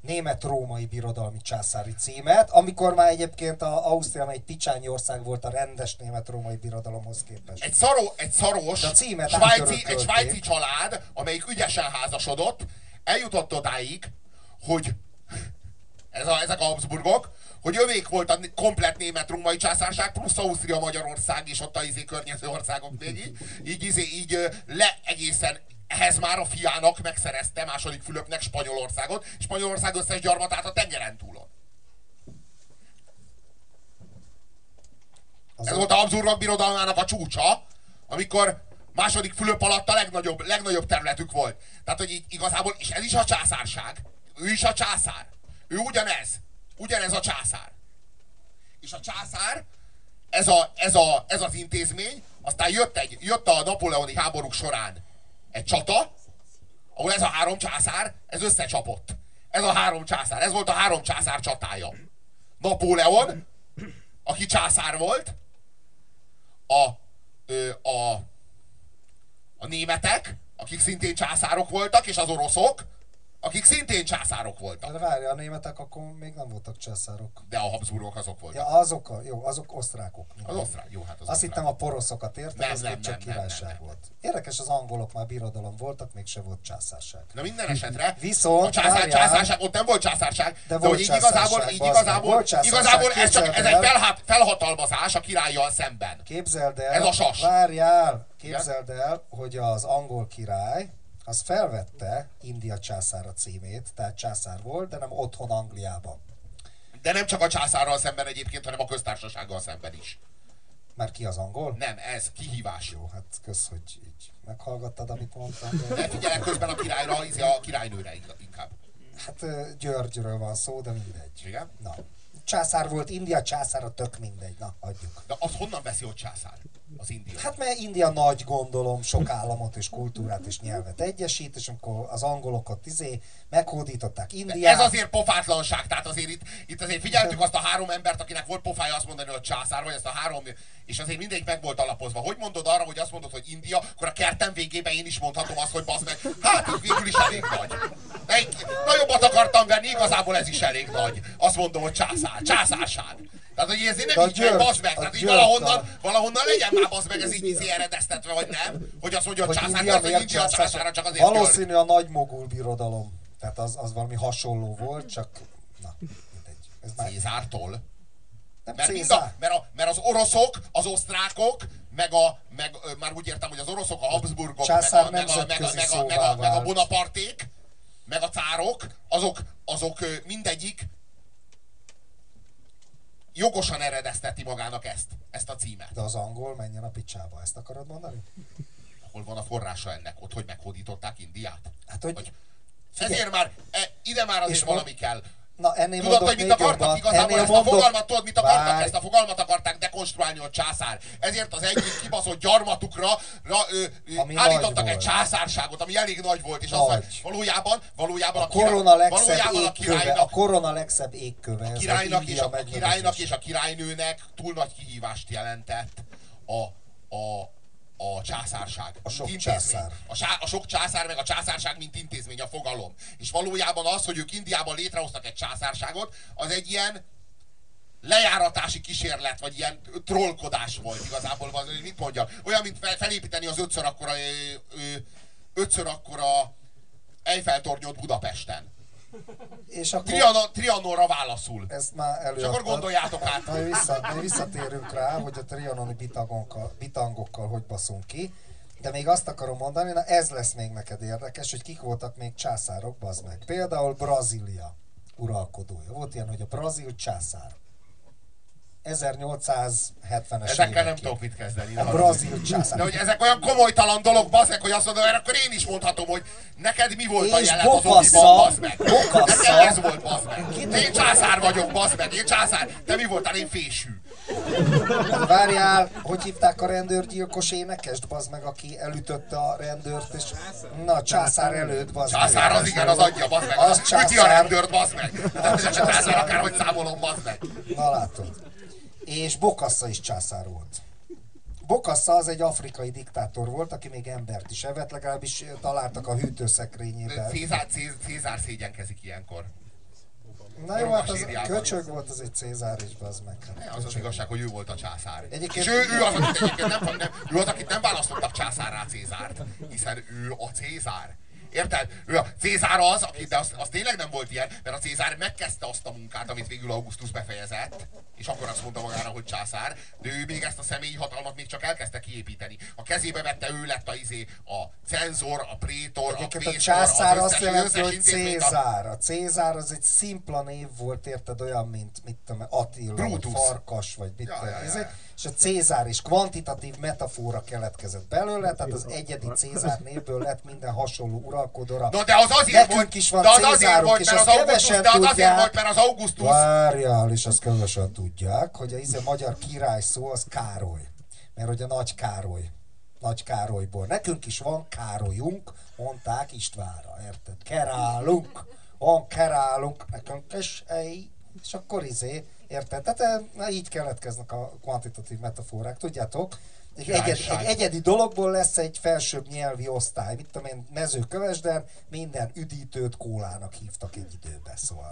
B: német-római birodalmi császári címet, amikor már egyébként a Ausztria egy picsányi ország volt a rendes német-római birodalomhoz képest.
A: Egy, szaró, egy szaros a svájci, egy svájci család, amelyik ügyesen házasodott, eljutott odáig, hogy ez a, ezek a Habsburgok, hogy övék volt a komplet német-római császárság, plusz Ausztria, Magyarország és ott a izé környező országok még így, így, izé, így le egészen ehhez már a fiának megszerezte második Fülöpnek Spanyolországot, Spanyolország összes gyarmatát a tengeren túlon. Az Ez volt a Habsburgok birodalmának a csúcsa, amikor második Fülöp alatt a legnagyobb, legnagyobb területük volt. Tehát, hogy így igazából, és ez is a császárság. Ő is a császár. Ő ugyanez. Ugyanez a császár. És a császár, ez, a, ez, a, ez az intézmény, aztán jött, egy, jött a napoleoni háborúk során egy csata, ahol ez a három császár, ez összecsapott. Ez a három császár, ez volt a három császár csatája. Napóleon, aki császár volt, a, a, a németek, akik szintén császárok voltak, és az oroszok, akik szintén császárok voltak.
B: De várja, a németek akkor még nem voltak császárok.
A: De a Habsburgok azok voltak.
B: Ja, azok, a, jó, azok osztrákok.
A: Az osztrák, jó, hát az
B: Azt
A: osztrák.
B: hittem a poroszokat értek,
A: Nem,
B: az
A: nem,
B: még csak
A: nem, nem,
B: királyság
A: nem, nem.
B: volt. Érdekes, az angolok már birodalom voltak, mégse volt császárság.
A: Na minden esetre
B: Viszont,
A: a császár,
B: várjál.
A: császárság, ott nem volt császárság, de,
B: volt
A: hogy így igazából, így igazából,
B: volt
A: igazából ez csak ez egy
B: el.
A: felhát, felhatalmazás a királlyal szemben.
B: Képzeld el,
A: Ez a sas.
B: várjál, képzeld el, hogy az angol király, az felvette India császára címét, tehát császár volt, de nem otthon Angliában.
A: De nem csak a császárral szemben egyébként, hanem a köztársasággal szemben is.
B: Mert ki az angol?
A: Nem, ez kihívás.
B: Jó, hát kösz, hogy így meghallgattad, amit mondtam.
A: De figyelek közben a királyra, a királynőre inkább.
B: hát Györgyről van szó, de mindegy.
A: Igen?
B: Na, császár volt, India császára tök mindegy. Na, hagyjuk.
A: De az honnan veszi, hogy császár? Az indiai.
B: Hát mert India nagy gondolom, sok államot és kultúrát és nyelvet egyesít, és amikor az angolokat izé meghódították Indiát.
A: Ez azért pofátlanság, tehát azért itt, itt azért figyeltük azt a három embert, akinek volt pofája azt mondani, hogy császár, vagy ezt a három, és azért mindegyik meg volt alapozva. Hogy mondod arra, hogy azt mondod, hogy India, akkor a kertem végében én is mondhatom azt, hogy bazd meg, hát így végül is elég nagy. De egy, nagyobbat akartam venni, igazából ez is elég nagy. Azt mondom, hogy császár, császárság. Tehát, hogy ez
B: De
A: nem
B: a
A: így meg,
B: György-
A: bazd meg,
B: a
A: tehát így valahonnan, valahonnan legyen már bazd meg, ez így izé eredeztetve, vagy nem? Hogy azt mondja, hogy császár, mert hogy India
B: császár?
A: császára csak azért.
B: Valószínű a nagy mogul birodalom. Tehát az, az valami hasonló volt, csak na, mindegy. Ez már
A: Cézártól.
B: nem
A: Mert, mind a,
B: Cézár.
A: mert, a, mert az oroszok, az osztrákok, meg, a, meg már úgy értem, hogy az oroszok, a Habsburgok, meg
B: Császár
A: a, meg, a, meg, a, meg, a, meg, a, meg a. Bonaparték, meg a cárok, azok, azok mindegyik jogosan eredezteti magának ezt, ezt a címet.
B: De az angol menjen a picsába, ezt akarod mondani?
A: Hol van a forrása ennek? Ott, hogy meghódították Indiát?
B: Hát, hogy... Figyelj.
A: ezért már, e, ide már azért
B: És
A: valami
B: mond-
A: kell.
B: Na, ennél
A: Tudod, hogy mit akartak? Igazából ezt a
B: mondok...
A: fogalmat, tudod, mit akartak?
B: Várj.
A: Ezt a fogalmat akarták dekonstruálni, hogy császár. Ezért az egyik kibaszott gyarmatukra ra, ö, ö, állítottak egy császárságot, ami elég nagy volt, és az,
B: Nagy.
A: hogy valójában, valójában a,
B: A korona legszebb
A: valójában a
B: égköve, a
A: királynak,
B: korona legszebb égköve. ez
A: királynak,
B: az
A: és a, a királynak és a királynőnek túl nagy kihívást jelentett a, a, a császárság.
B: A sok császár.
A: A, sá, a sok császár, meg a császárság, mint intézmény, a fogalom. És valójában az, hogy ők Indiában létrehoztak egy császárságot, az egy ilyen lejáratási kísérlet, vagy ilyen trollkodás volt igazából, vagy mit mondjam, olyan, mint fel- felépíteni az ötször akkora, ötször akkora Eiffel-tornyot Budapesten.
B: És akkor
A: Trianon, Trianonra válaszul.
B: ezt már
A: És
B: előadtad.
A: akkor gondoljátok át.
B: Majd, vissza, majd visszatérünk rá, hogy a trianoni bitangokkal, bitangokkal hogy baszunk ki. De még azt akarom mondani, na ez lesz még neked érdekes, hogy kik voltak még császárok, bazd meg. Például Brazília uralkodója. Volt ilyen, hogy a brazil császár. 1870-es
A: Ezekkel nem tudok mit kezdeni.
B: A brazil császár.
A: De hogy ezek olyan komolytalan dolog, bazdmeg, hogy azt mondom, akkor én is mondhatom, hogy neked mi volt a
B: És
A: jelet az
B: Bokassa,
A: okiban, bazd meg.
B: Bokassa.
A: Nekem ez volt, bazd meg. Én császár vagyok, bazd meg, én császár. Te mi voltál, én fésű.
B: Várjál, hogy hívták a rendőrgyilkos énekest, bazd meg, aki elütötte a rendőrt, és na, császár előtt, bazd meg.
A: Császár az igen, az adja, bazd meg.
B: Az
A: Az Üti a
B: császár.
A: rendőrt, bazd meg. De császár akárhogy számolom, bazd meg.
B: Na látod. És Bokassa is császár volt. Bokassa az egy afrikai diktátor volt, aki még embert is evett, legalábbis találtak a hűtőszekrényében.
A: Cézár, Céz- Cézár szégyenkezik ilyenkor.
B: Na jó, hát az köcsög volt az egy Cézár is, bazd meg. Hát
A: Az az igazság, hogy ő volt a császár.
B: Egyébként-
A: És ő, ő az, akit nem, nem, ő az, akit nem választottak császárrá Cézárt, hiszen ő a Cézár. Érted? Ő a Cézár az, aki, de az, az tényleg nem volt ilyen, mert a Cézár megkezdte azt a munkát, amit végül Augustus befejezett, és akkor azt mondta magára, hogy császár, de ő még ezt a személyi hatalmat még csak elkezdte kiépíteni. A kezébe vette, ő lett a, izé, a cenzor, a prétor, a
B: Egyébként a császár
A: az
B: azt
A: összes,
B: jelenti,
A: összes
B: hogy Cézár. A Cézár az egy szimpla név volt, érted, olyan, mint mit tudom, Attila, vagy
A: Brutus.
B: Farkas, vagy mit
A: Ja,
B: tudom,
A: ja, ja,
B: izé.
A: ja.
B: és a Cézár is kvantitatív metafora keletkezett belőle, tehát az egyedi Cézár névből lett minden hasonló uralkodóra.
A: Na de az azért
B: Nekünk
A: volt,
B: is van
A: de az azért volt,
B: és
A: mert az Augustus,
B: kevesen
A: de az azért
B: tudják.
A: volt, mert az Augustus
B: Várjál, és azt kevesen tudják, hogy a, izé, magyar király szó az Károly. Mert hogy a Nagy Károly. Nagy Károlyból. Nekünk is van Károlyunk, mondták Istvánra, érted? Kerálunk, van kerálunk, nekünk is, ej, és akkor izé, érted? Tehát eh, így keletkeznek a kvantitatív metaforák, tudjátok? Egy, egyed, egy egyedi dologból lesz egy felsőbb nyelvi osztály. Mit tudom én, mezőkövesden minden üdítőt kólának hívtak egy időben, szóval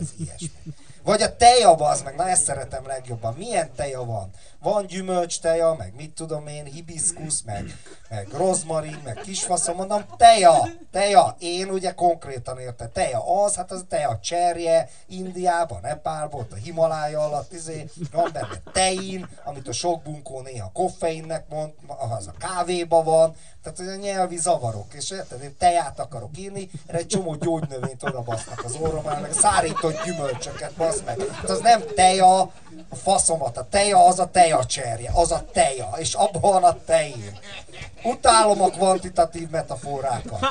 B: ez ilyesmi. Vagy a teja az meg, na ezt szeretem legjobban. Milyen teja van? Van gyümölcs teja, meg mit tudom én, hibiszkusz, meg, meg rozmarin, meg kisfaszom, mondom, teja, teja. Én ugye konkrétan érte, teja az, hát az a teja cserje, Indiában, Nepálban, a Himalája alatt, izé, van benne tein, amit a sok bunkó néha koffeinnek mond, az a kávéba van, tehát hogy a nyelvi zavarok, és érted, én teját akarok írni, erre egy csomó gyógynövényt odabasznak az orromra, meg szárított gyümölcsöket, basz meg. Tehát az nem teja, a faszomat, a teja az a teja cserje, az a teja, és abban a tein. Utálom a kvantitatív metaforákat.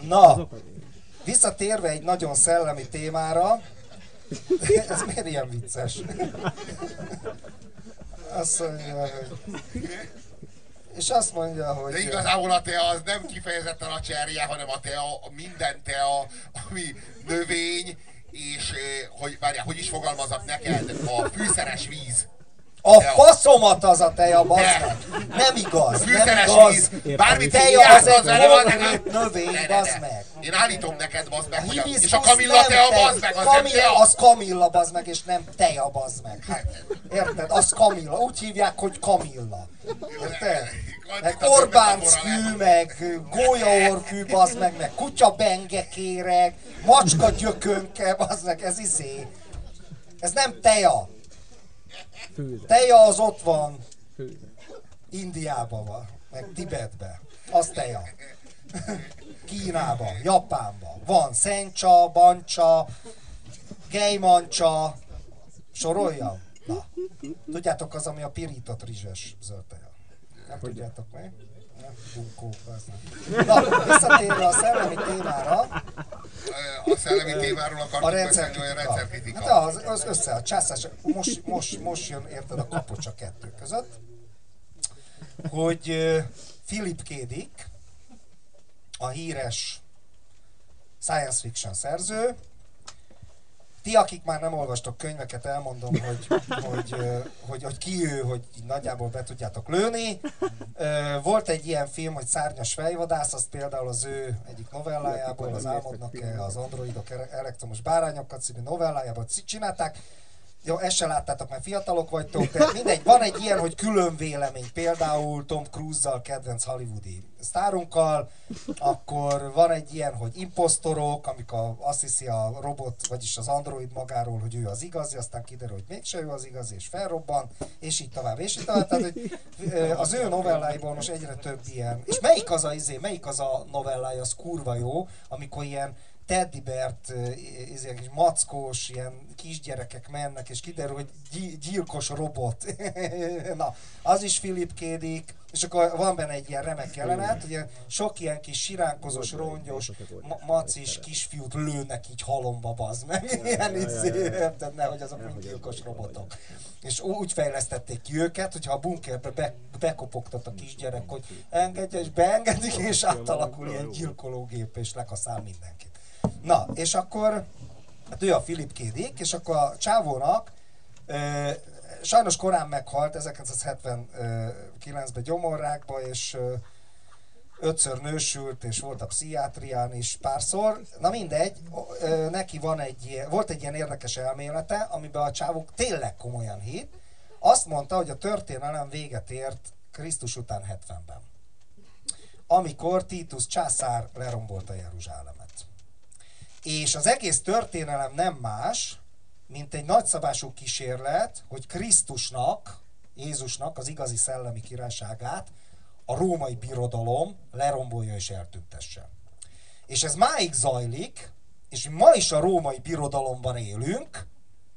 B: Na, visszatérve egy nagyon szellemi témára, ez miért ilyen vicces? Azt mondja, hogy és azt mondja, hogy...
A: De igazából a tea az nem kifejezetten a cserje, hanem a tea, minden tea, ami növény, és hogy, várjál, hogy is fogalmazok neked, a fűszeres víz.
B: A faszomat az a teja, bazd Nem igaz,
A: Fűszeres
B: nem igaz.
A: víz, bármit
B: teja az egy konkrét növény, bazd meg.
A: Én állítom neked, bazd meg, hogy a, és a kamilla tea, bazd meg, az
B: kamilla,
A: nem tea.
B: Az kamilla, bazd meg, és nem teja, bazd meg. Hát, érted? Az kamilla. Úgy hívják, hogy kamilla. Érted? Meg Orbánckű, meg gólyaorkű, bazd meg, meg kutya bengekéreg, macska gyökönke, bazd meg, ez izé. Ez nem teja. Teja az ott van. Indiában van, meg Tibetben. Az teja. Kínában, Japánban. Van szencsa, bancsa, gejmancsa, soroljam? Na. Tudjátok az, ami a pirított rizses zöld teja. Nem hogy tudjátok meg? Bunkó, Na, visszatérve a szellemi témára.
A: A szellemi témáról akartunk a beszélni, hogy a rendszerkritika.
B: Hát az, az össze, a császás, most, most, most jön, érted, a kapocs a kettő között, hogy Philip K. Dick, a híres science fiction szerző, ti, akik már nem olvastok könyveket, elmondom, hogy, hogy, hogy, hogy ki ő, hogy nagyjából be tudjátok lőni. Volt egy ilyen film, hogy Szárnyas fejvadász, azt például az ő egyik novellájából, az Álmodnak-e az androidok elektromos bárányokat című novellájából csinálták. Jó, ezt se láttátok, mert fiatalok vagytok, de mindegy, van egy ilyen, hogy külön vélemény, például Tom Cruise-zal, kedvenc hollywoodi sztárunkkal, akkor van egy ilyen, hogy impostorok, amikor azt hiszi a robot, vagyis az android magáról, hogy ő az igazi, aztán kiderül, hogy mégse ő az igazi, és felrobban, és így tovább, és így tovább. Tehát, hogy az ő novelláiból most egyre több ilyen. És melyik az a izé, melyik az a novellája, az kurva jó, amikor ilyen teddybert, ilyen kis mackós, ilyen kisgyerekek mennek, és kiderül, hogy gyilkos robot. Na, az is Philip Kédik, és akkor van benne egy ilyen remek jelenet, ugye sok ilyen kis siránkozós, rongyos, ma- macis kisfiút lőnek így halomba, bazd meg. Ilyen izé, érted, nehogy azok mind gyilkos robotok. És úgy fejlesztették ki őket, hogyha a bunkerbe be, bekopogtat a kisgyerek, hogy engedje, és beengedik, és átalakul ilyen gyilkológép, és lekaszál mindenkit. Na, és akkor, hát ő a Philip Kédik, és akkor a csávónak ö, sajnos korán meghalt 1979-ben gyomorrákba, és ö, ötször nősült, és volt a pszichiátrián is párszor. Na mindegy, ö, neki van egy, volt egy ilyen érdekes elmélete, amiben a csávók tényleg komolyan hit. Azt mondta, hogy a történelem véget ért Krisztus után 70-ben. Amikor Titus császár lerombolta Jeruzsálemet. És az egész történelem nem más, mint egy nagyszabású kísérlet, hogy Krisztusnak, Jézusnak az igazi szellemi királyságát a római birodalom lerombolja és eltüntesse. És ez máig zajlik, és ma is a római birodalomban élünk,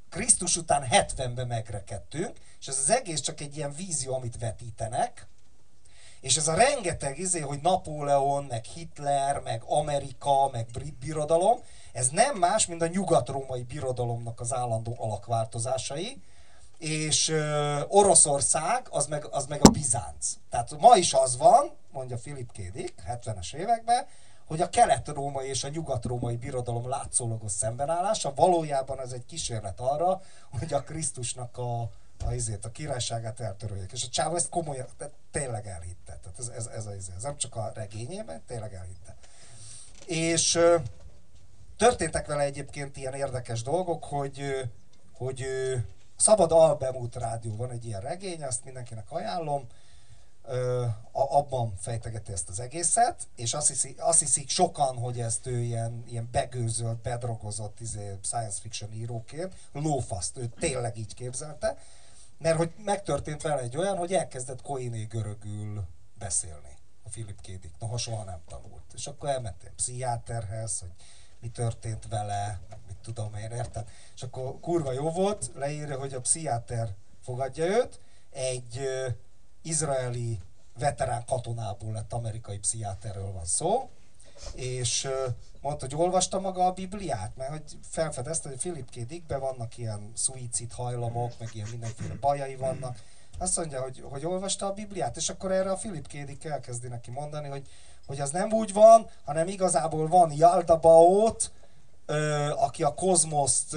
B: Krisztus után 70-ben megrekedtünk, és ez az egész csak egy ilyen vízió, amit vetítenek, és ez a rengeteg izé, hogy Napóleon, meg Hitler, meg Amerika, meg brit birodalom, ez nem más, mint a nyugat-római birodalomnak az állandó alakváltozásai, és ö, Oroszország, az meg, az meg a Bizánc. Tehát ma is az van, mondja Philip Kédik, 70-es években, hogy a kelet-római és a nyugat-római birodalom látszólagos szembenállása valójában ez egy kísérlet arra, hogy a Krisztusnak a, a, izét, a királyságát eltöröljék. És a csávó ezt komolyan, tehát tényleg elhitte. Tehát ez, ez, ez, a, izé, ez nem csak a regényében, tényleg elhitte. És történtek vele egyébként ilyen érdekes dolgok, hogy, hogy Szabad Albemút Rádió van egy ilyen regény, azt mindenkinek ajánlom, ö, a, abban fejtegeti ezt az egészet, és azt, hiszi, azt hiszik sokan, hogy ezt ő ilyen, ilyen begőzölt, bedrogozott izé, science fiction íróként, lófaszt, ő tényleg így képzelte, mert hogy megtörtént vele egy olyan, hogy elkezdett koiné görögül beszélni a Philip Kédik, noha soha nem tanult. És akkor elmentél pszichiáterhez, hogy mi történt vele, mit tudom én, érted? És akkor kurva jó volt, leírja, hogy a pszichiáter fogadja őt, egy uh, izraeli veterán katonából lett amerikai pszichiáterről van szó, és mondta, hogy olvasta maga a Bibliát, mert hogy felfedezte, hogy Philip K. Dickben vannak ilyen szuicid hajlamok, meg ilyen mindenféle bajai vannak. Azt mondja, hogy, hogy olvasta a Bibliát, és akkor erre a Philip K. Dick elkezdi neki mondani, hogy, hogy az nem úgy van, hanem igazából van Jaldabaot, ö, aki a kozmoszt,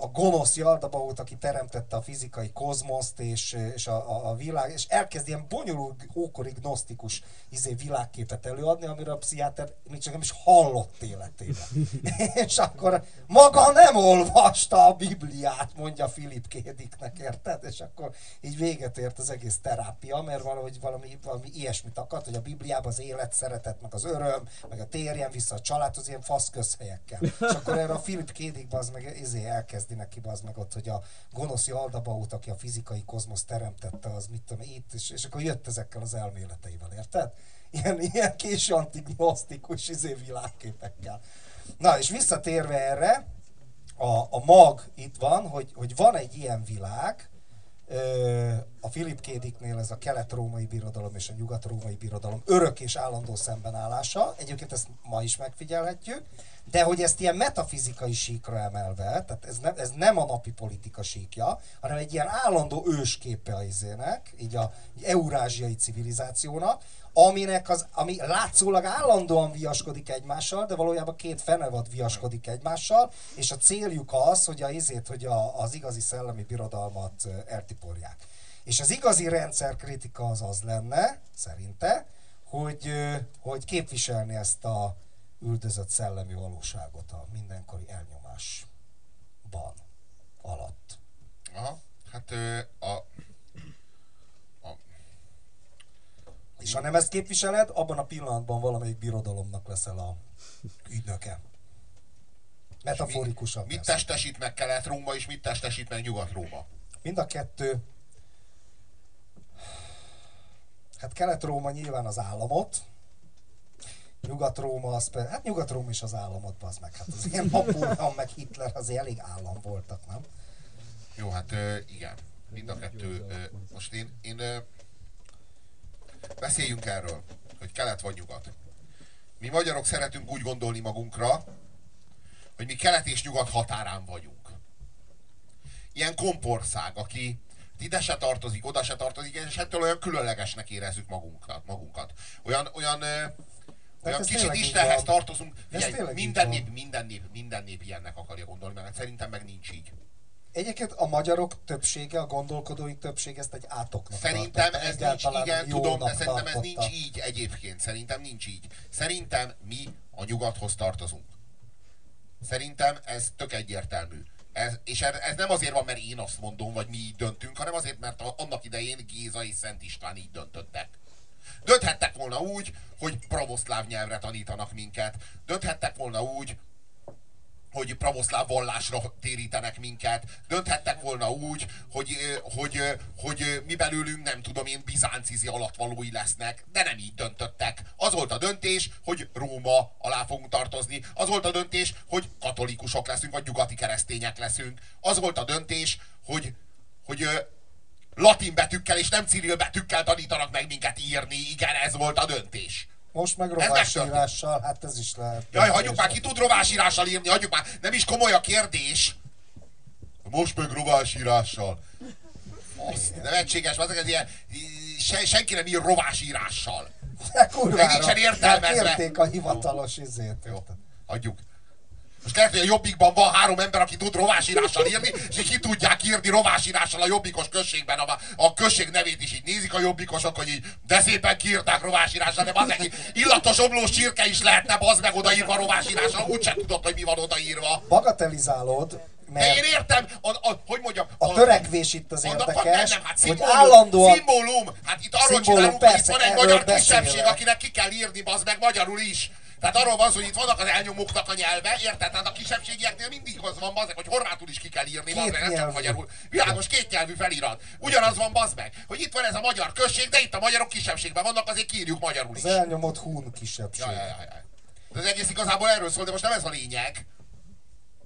B: a gonosz Jaldabaut, aki teremtette a fizikai kozmoszt és, és a, a, a világ, és elkezd ilyen bonyolult, ókori gnosztikus izé, világképet előadni, amiről a pszichiáter még csak nem is hallott életében. és akkor maga nem olvasta a Bibliát, mondja Filip Kédiknek, érted? És akkor így véget ért az egész terápia, mert valahogy valami, valami ilyesmit akart, hogy a Bibliában az élet, szeretet, meg az öröm, meg a térjen vissza a családhoz, ilyen fasz közhelyekkel. És akkor erre a Philip Kédik az meg izé elkezdi neki az meg ott, hogy a gonosz Jaldabaut, aki a fizikai kozmosz teremtette, az mit tudom, itt, és, és akkor jött ezekkel az elméleteivel, érted? Ilyen, ilyen késő antignosztikus izé világképekkel. Na, és visszatérve erre, a, a mag itt van, hogy, hogy van egy ilyen világ, a Philip Kédiknél ez a kelet-római birodalom és a nyugat-római birodalom örök és állandó szembenállása, egyébként ezt ma is megfigyelhetjük, de hogy ezt ilyen metafizikai síkra emelve, tehát ez nem, ez nem a napi politika síkja, hanem egy ilyen állandó ősképe a izének, így a így eurázsiai civilizációnak, aminek az, ami látszólag állandóan viaskodik egymással, de valójában két fenevad viaskodik egymással, és a céljuk az, hogy a izét, hogy a, az igazi szellemi birodalmat eltiporják. És az igazi rendszer kritika az az lenne, szerinte, hogy, hogy képviselni ezt a üldözött szellemi valóságot a mindenkori elnyomásban alatt.
A: Aha, hát a, a
B: és ha nem ezt képviseled, abban a pillanatban valamelyik birodalomnak leszel a ügynöke. Metaforikusan.
A: Mit, mit testesít meg Kelet-Róma, és mit testesít meg Nyugat-Róma?
B: Mind a kettő. Hát Kelet-Róma nyilván az államot, Nyugat-Róma, az hát Nyugat-Róma is az államot, az meg. Hát az ilyen Napoleon, meg Hitler az elég állam voltak, nem?
A: Jó, hát igen. Mind a kettő. Most én, én beszéljünk erről, hogy kelet vagy nyugat. Mi magyarok szeretünk úgy gondolni magunkra, hogy mi kelet és nyugat határán vagyunk. Ilyen kompország, aki ide se tartozik, oda se tartozik, és ettől olyan különlegesnek érezzük magunkat. magunkat. Olyan, olyan olyan kicsit Istenhez tartozunk. Figyelj, minden nép, minden nép, minden nép ilyennek akarja gondolni, mert szerintem meg nincs így.
B: Egyébként a magyarok többsége, a gondolkodói többség ezt egy átoknak
A: Szerintem ez nincs, igen, tudom, de szerintem ez nincs így egyébként. Szerintem nincs így. Szerintem mi a nyugathoz tartozunk. Szerintem ez tök egyértelmű. Ez, és ez nem azért van, mert én azt mondom, vagy mi így döntünk, hanem azért, mert annak idején Géza és Szent István így döntöttek. Dönthettek volna úgy, hogy pravoszláv nyelvre tanítanak minket. Dönthettek volna úgy, hogy pravoszláv vallásra térítenek minket. Dönthettek volna úgy, hogy, hogy, hogy mi belőlünk, nem tudom én, bizáncizi alattvalói lesznek, de nem így döntöttek. Az volt a döntés, hogy Róma alá fogunk tartozni. Az volt a döntés, hogy katolikusok leszünk, vagy nyugati keresztények leszünk. Az volt a döntés, hogy, hogy latin betűkkel és nem ciril betűkkel tanítanak meg minket írni. Igen, ez volt a döntés.
B: Most meg rovásírással, hát ez is lehet.
A: Jaj, hagyjuk már, ki tud rovásírással írni, hagyjuk már, nem is komoly a kérdés. Most meg rovásírással. Azt, nevetséges, az ez ilyen, se, senki nem ír rovásírással.
B: De kurvára, értelmezve. Kérték a hivatalos izét.
A: Jó, hagyjuk. Most lehet, hogy a jobbikban van három ember, aki tud rovásírással írni, és ki tudják írni rovásírással a jobbikos községben. A, a község nevét is így nézik a jobbikosok, hogy így de szépen kiírták rovásírással, de az illatos oblós csirke is lehetne az meg odaírva rovásírással, úgyse tudod, hogy mi van odaírva.
B: Bagatelizálod,
A: mert De én értem, a, a, hogy mondjam...
B: A, a törekvés itt az érdekes, nem, nem,
A: hát hogy állandóan... Szimbólum, hát itt arról csinálunk, hogy itt van egy magyar kisebbség, akinek ki kell írni, az meg magyarul is. Tehát arról van szó, hogy itt vannak az elnyomóknak a nyelve, érted? Tehát a kisebbségieknél mindig az van, bazd hogy horvátul is ki kell írni, bazd meg, nem csak magyarul. Világos, két nyelvű felirat. Ugyanaz van, bazd meg, hogy itt van ez a magyar község, de itt a magyarok kisebbségben vannak, azért kírjuk magyarul is.
B: Az elnyomott hun kisebbség. Ja, ja, ja,
A: ja. De az egész igazából erről szól, de most nem ez a lényeg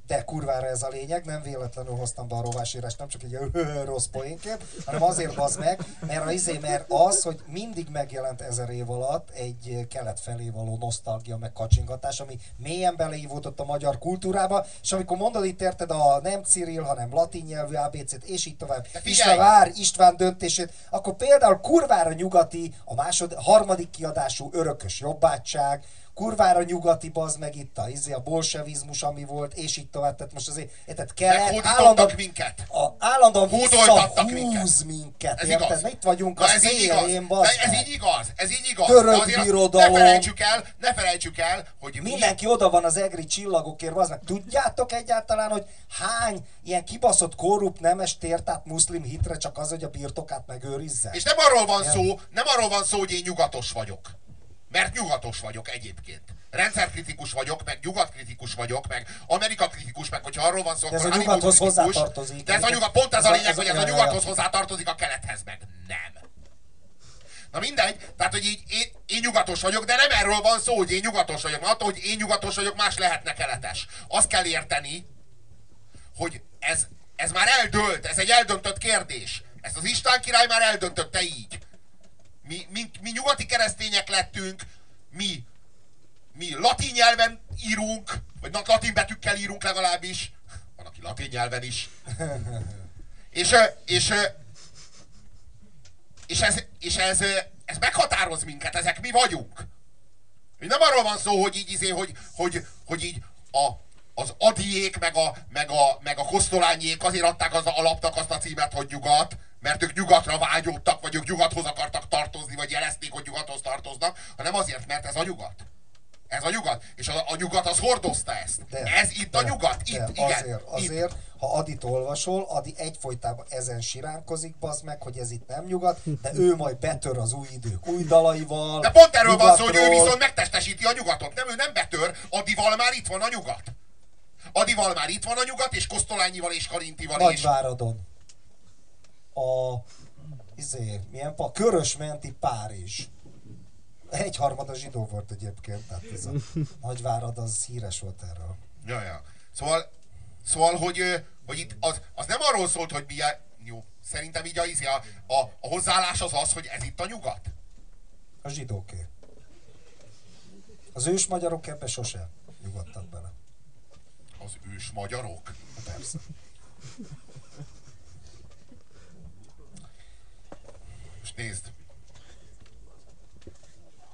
B: de kurvára ez a lényeg, nem véletlenül hoztam be a rovásírást, nem csak egy rossz poénként, hanem azért az meg, mert, az, izé, mert az, hogy mindig megjelent ezer év alatt egy kelet felé való nosztalgia, meg kacsingatás, ami mélyen beleívódott a magyar kultúrába, és amikor mondod itt érted a nem Cyril, hanem latin nyelvű ABC-t, és így tovább, István Vár, István döntését, akkor például kurvára nyugati, a másod, harmadik kiadású örökös jobbátság, kurvára nyugati bazd meg itt a, izé, a bolsevizmus, ami volt, és így tovább. Tehát most azért, érted, kellett
A: állandóan, minket.
B: A, állandóan visszahúz minket. minket ez érted? Igaz. Itt vagyunk Na, a
A: ez szélén,
B: bazd
A: Ez így igaz, ez így igaz.
B: Török birodalom.
A: Ne felejtsük el, ne felejtsük el, hogy
B: Mindenki mi... oda van az egri csillagokért, bazd meg. Tudjátok egyáltalán, hogy hány ilyen kibaszott korrupt nemes tért át muszlim hitre csak az, hogy a birtokát megőrizze?
A: És nem arról van szó, nem arról van szó, hogy én nyugatos vagyok. Mert nyugatos vagyok egyébként. Rendszerkritikus vagyok, meg nyugatkritikus vagyok, meg Amerika kritikus, meg hogyha arról van szó,
B: de ez a nyugathoz hozzátartozik.
A: De ez a nyugat, pont ez, ez a lényeg, ez hogy ez a nyugathoz hozzátartozik, a kelethez meg nem. Na mindegy, tehát hogy így én, én nyugatos vagyok, de nem erről van szó, hogy én nyugatos vagyok. Mert attól, hogy én nyugatos vagyok, más lehetne keletes. Azt kell érteni, hogy ez, ez már eldőlt, ez egy eldöntött kérdés. Ezt az István király már eldöntötte így. Mi, mi, mi nyugati keresztények lettünk, mi, mi latin nyelven írunk, vagy latin betűkkel írunk legalábbis. Van, aki latin nyelven is. És, és, és, ez, és ez, ez meghatároz minket, ezek mi vagyunk. Nem arról van szó, hogy így, izé, hogy, hogy, hogy így a, az adiék, meg a, meg a, meg a kosztolányék azért adták az alapnak azt a címet, hogy nyugat, mert ők nyugatra vágyódtak, vagy ők nyugathoz akartak tartozni, vagy jelezték, hogy nyugathoz tartoznak, hanem azért, mert ez a nyugat. Ez a nyugat. És a, a nyugat az hordozta ezt. De, ez itt de, a nyugat. Itt, de, igen.
B: Azért, azért itt. ha Adit olvasol, Adi egyfolytában ezen siránkozik, bazd meg, hogy ez itt nem nyugat, de ő majd betör az új idők új dalaival.
A: De pont erről van szó, hogy ő viszont megtestesíti a nyugatot. Nem, ő nem betör, Adival már itt van a nyugat. Adival már itt van a nyugat, és Kosztolányival és Karintival.
B: Nagyváradon a izé, milyen pa, Körösmenti Párizs. Egyharmada zsidó volt egyébként, tehát ez a nagyvárad az híres volt erről.
A: Ja, ja. Szóval, szóval hogy, hogy itt az, az nem arról szólt, hogy mi jó, szerintem így a, izé, a, a, a hozzáállás az az, hogy ez itt a nyugat.
B: A zsidóké. Az ős magyarok ebbe sose nyugodtak bele.
A: Az ős magyarok?
B: Persze.
A: Nézd.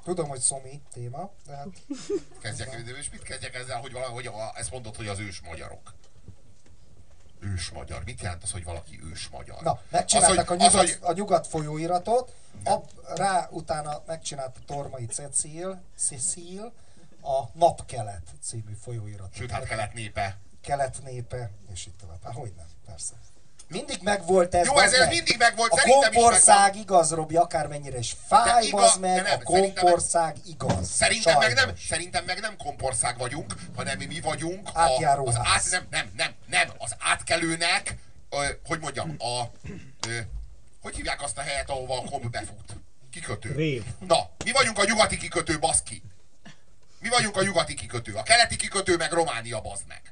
B: Tudom, hogy szomi téma, de hát...
A: Kezdjek, és mit kezdjek ezzel, hogy valahogy ezt mondod, hogy az ős magyarok? Ős magyar. Mit jelent az, hogy valaki ős magyar?
B: Na, megcsináltak az, a, nyugat, az, hogy... a nyugat folyóiratot, rá utána megcsinálta Tormai Cecil, Cecil a Napkelet című folyóiratot.
A: Sőt, hát kelet népe.
B: Kelet népe, és itt tovább. Hát hogy nem, persze. Mindig megvolt ez.
A: Jó, ez, ez mindig megvolt,
B: A kompország igaz, Robi, akármennyire is fáj, igaz, meg, nem, a kompország igaz.
A: Szerintem meg, nem, szerintem meg nem kompország vagyunk, hanem mi vagyunk
B: a, az
A: át, nem, nem, nem, nem, az átkelőnek, ö, hogy mondjam, a, ö, hogy hívják azt a helyet, ahova a komp befut? Kikötő.
C: Rév.
A: Na, mi vagyunk a nyugati kikötő, baszki. Mi vagyunk a nyugati kikötő. A keleti kikötő meg Románia, bazd meg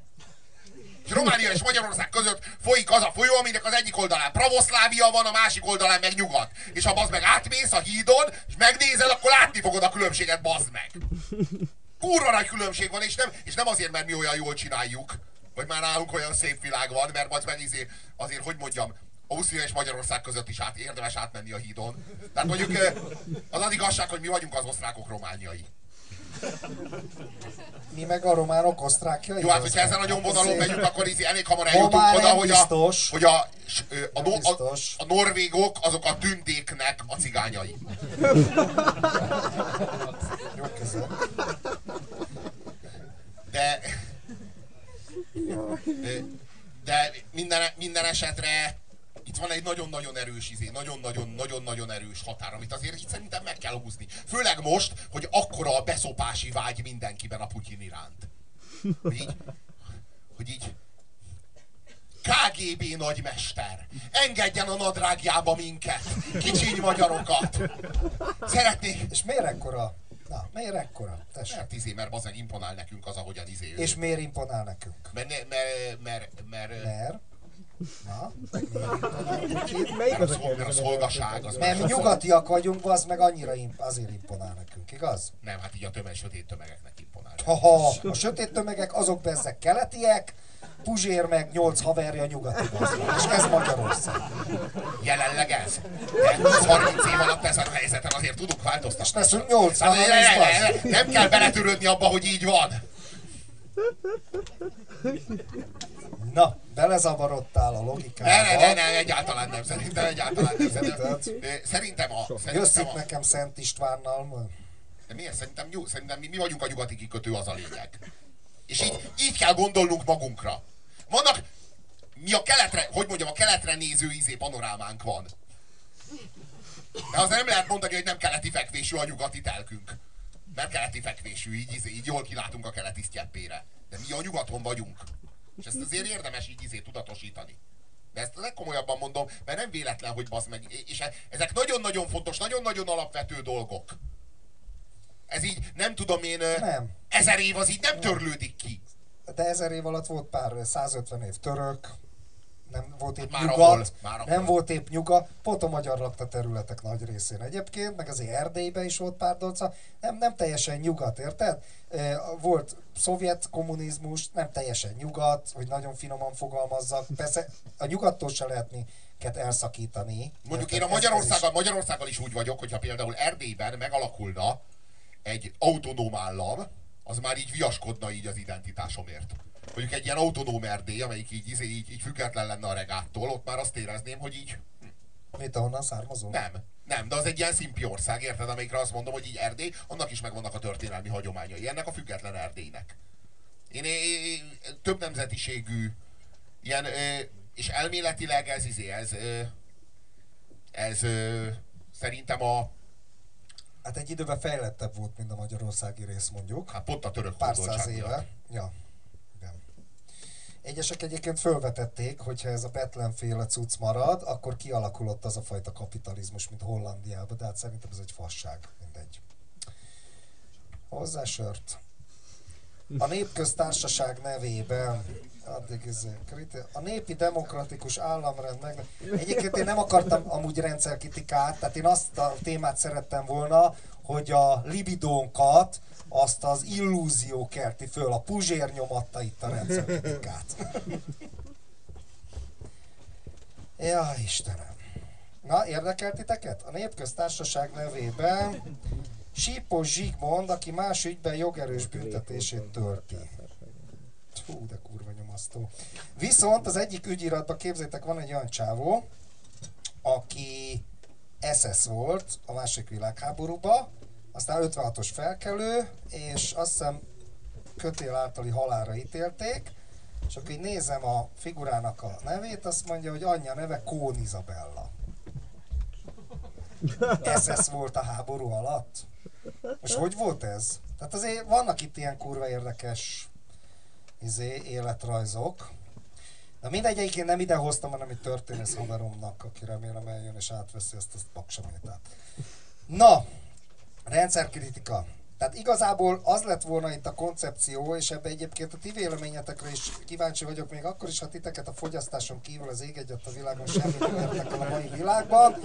A: és Románia és Magyarország között folyik az a folyó, aminek az egyik oldalán pravoszlávia van, a másik oldalán meg nyugat. És ha bazd meg átmész a hídon, és megnézed, akkor látni fogod a különbséget, bazd meg. Kurva nagy különbség van, és nem, és nem azért, mert mi olyan jól csináljuk, hogy már nálunk olyan szép világ van, mert az meg izé, azért, hogy mondjam, Ausztria és Magyarország között is át, érdemes átmenni a hídon. Tehát mondjuk az az igazság, hogy mi vagyunk az osztrákok romániai.
B: Mi meg a románok osztrákjai?
A: Jó, hát hogyha ezen a nyomvonalon
B: Azért-
A: megyünk, akkor így elég hamar
B: Ma
A: eljutunk oda, hogy a, hogy a, a, a,
B: biztos.
A: a norvégok azok a tündéknek a cigányai.
B: Jó kezem.
A: De, de minden, minden esetre itt van egy nagyon-nagyon erős izé, nagyon-nagyon-nagyon-nagyon erős határ, amit azért itt szerintem meg kell húzni. Főleg most, hogy akkora a beszopási vágy mindenkiben a Putyin iránt. Hogy így, hogy így KGB nagymester, engedjen a nadrágjába minket, kicsiny magyarokat. Szeretnék,
B: És miért ekkora? Na, miért ekkora? Tessék.
A: mert izé, mert bazen imponál nekünk az, ahogyan izé. ő.
B: És miért imponál nekünk?
A: Mert, ne- mert, mert, mert,
B: Mert?
C: Melyik az a
A: mert a szolgaság az
B: Mert mi nyugatiak vagyunk, az meg annyira imp- azért imponál nekünk, igaz?
A: Nem, hát így a tömeg, sötét tömegeknek imponál.
B: Ha a sötét tömegek azok bezzek keletiek, Puzsér meg nyolc haverja nyugati. És ez Magyarország.
A: Jelenleg ez. De 30 év alatt ezen a helyzeten azért tudunk változtatni.
B: És leszünk 80
A: Hát, ne, ne, nem kell beletörődni abba, hogy így van.
B: Na, belezavarodtál a logikába.
A: Ne, ne, ne, ne, egyáltalán nem, szerintem egyáltalán nem. Szerintem, szerintem a...
B: Jössz
A: Szerintem
B: itt
A: a
B: nekem Szent Istvánnal.
A: de miért? Szerintem, jó, szerintem mi, mi vagyunk a nyugati kikötő, az a lényeg. És így, így kell gondolnunk magunkra. Vannak, mi a keletre, hogy mondjam, a keletre néző izé panorámánk van. De az nem lehet mondani, hogy nem keleti fekvésű a nyugati telkünk. Nem keleti fekvésű, így, izé, így jól kilátunk a keleti sztyeppére. De mi a nyugaton vagyunk. És ezt azért érdemes így izé tudatosítani. De ezt legkomolyabban mondom, mert nem véletlen, hogy bazd meg. És e- ezek nagyon-nagyon fontos, nagyon-nagyon alapvető dolgok. Ez így, nem tudom én,
B: Nem.
A: ezer év az így nem törlődik ki.
B: De ezer év alatt volt pár, 150 év török, nem volt épp
A: Már
B: nyugat,
A: ahol, már
B: nem
A: ahol.
B: volt épp nyugat, pont a magyar lakta területek nagy részén egyébként, meg azért Erdélyben is volt pár dolca, nem, nem teljesen nyugat, érted? Volt szovjet kommunizmus, nem teljesen nyugat, hogy nagyon finoman fogalmazzak, persze a nyugattól se lehet minket elszakítani.
A: Mondjuk én
B: érted?
A: a
B: ez is-
A: Magyarországgal, Magyarországgal is úgy vagyok, hogyha például Erdélyben megalakulna egy autonóm állam, az már így viaskodna így az identitásomért. Mondjuk egy ilyen autonóm Erdély, amelyik így, izé, így, így független lenne a regáttól, ott már azt érezném, hogy így
B: Mit, ahonnan származunk?
A: nem. Nem, de az egy ilyen szimpi ország, érted, amikre azt mondom, hogy így Erdély, annak is megvannak a történelmi hagyományai, ennek a független Erdélynek. Én, én több nemzetiségű, ilyen, és elméletileg ez izé, ez, ez ö, szerintem a,
B: Hát egy időben fejlettebb volt, mint a magyarországi rész mondjuk.
A: hát pont a török
B: pár száz éve. Ja. Egyesek egyébként fölvetették, hogyha ez a Petlenféle cucc marad, akkor kialakulott az a fajta kapitalizmus, mint Hollandiában, de hát szerintem ez egy fasság, mindegy. Hozzá sört. A Népköztársaság nevében addig kriti- a népi demokratikus államrend meg... Egyébként én nem akartam amúgy rendszerkritikát, tehát én azt a témát szerettem volna, hogy a libidónkat, azt az illúzió kerti föl, a puzsér nyomatta itt a rendszerkritikát. Ja, Istenem. Na, érdekelt titeket? A Népköztársaság nevében Sípos Zsigmond, aki más ügyben jogerős büntetését tölti. Hú, de kurva nyomasztó. Viszont az egyik ügyiratban képzétek, van egy olyan csávó, aki SS volt a második világháborúba, aztán 56-os felkelő, és azt hiszem kötél általi halára ítélték, és akkor így nézem a figurának a nevét, azt mondja, hogy anyja neve Kón Izabella. SS volt a háború alatt. Most hogy volt ez? Tehát azért vannak itt ilyen kurva érdekes izé, életrajzok. Na mindegy, egyébként nem ide hoztam, hanem itt történész haveromnak, aki remélem eljön és átveszi ezt a paksamétát. Na, rendszerkritika. Tehát igazából az lett volna itt a koncepció, és ebbe egyébként a ti véleményetekre is kíváncsi vagyok, még akkor is, ha titeket a fogyasztáson kívül az ég egyet a világon semmit nem a mai világban,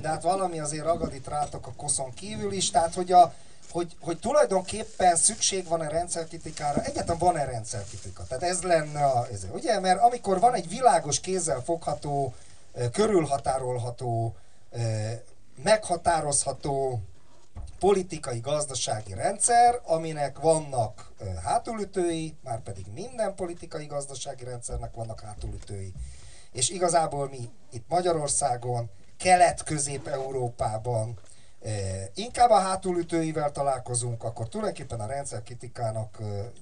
B: de hát valami azért ragad rátok a koszon kívül is, tehát hogy a, hogy, hogy tulajdonképpen szükség van a rendszerkritikára, egyáltalán van-e rendszerkritika? Tehát ez lenne a, ez, ugye? Mert amikor van egy világos kézzel fogható, körülhatárolható, meghatározható politikai, gazdasági rendszer, aminek vannak hátulütői, már pedig minden politikai, gazdasági rendszernek vannak hátulütői. És igazából mi itt Magyarországon, Kelet-Közép-Európában inkább a hátulütőivel találkozunk, akkor tulajdonképpen a rendszerkritikának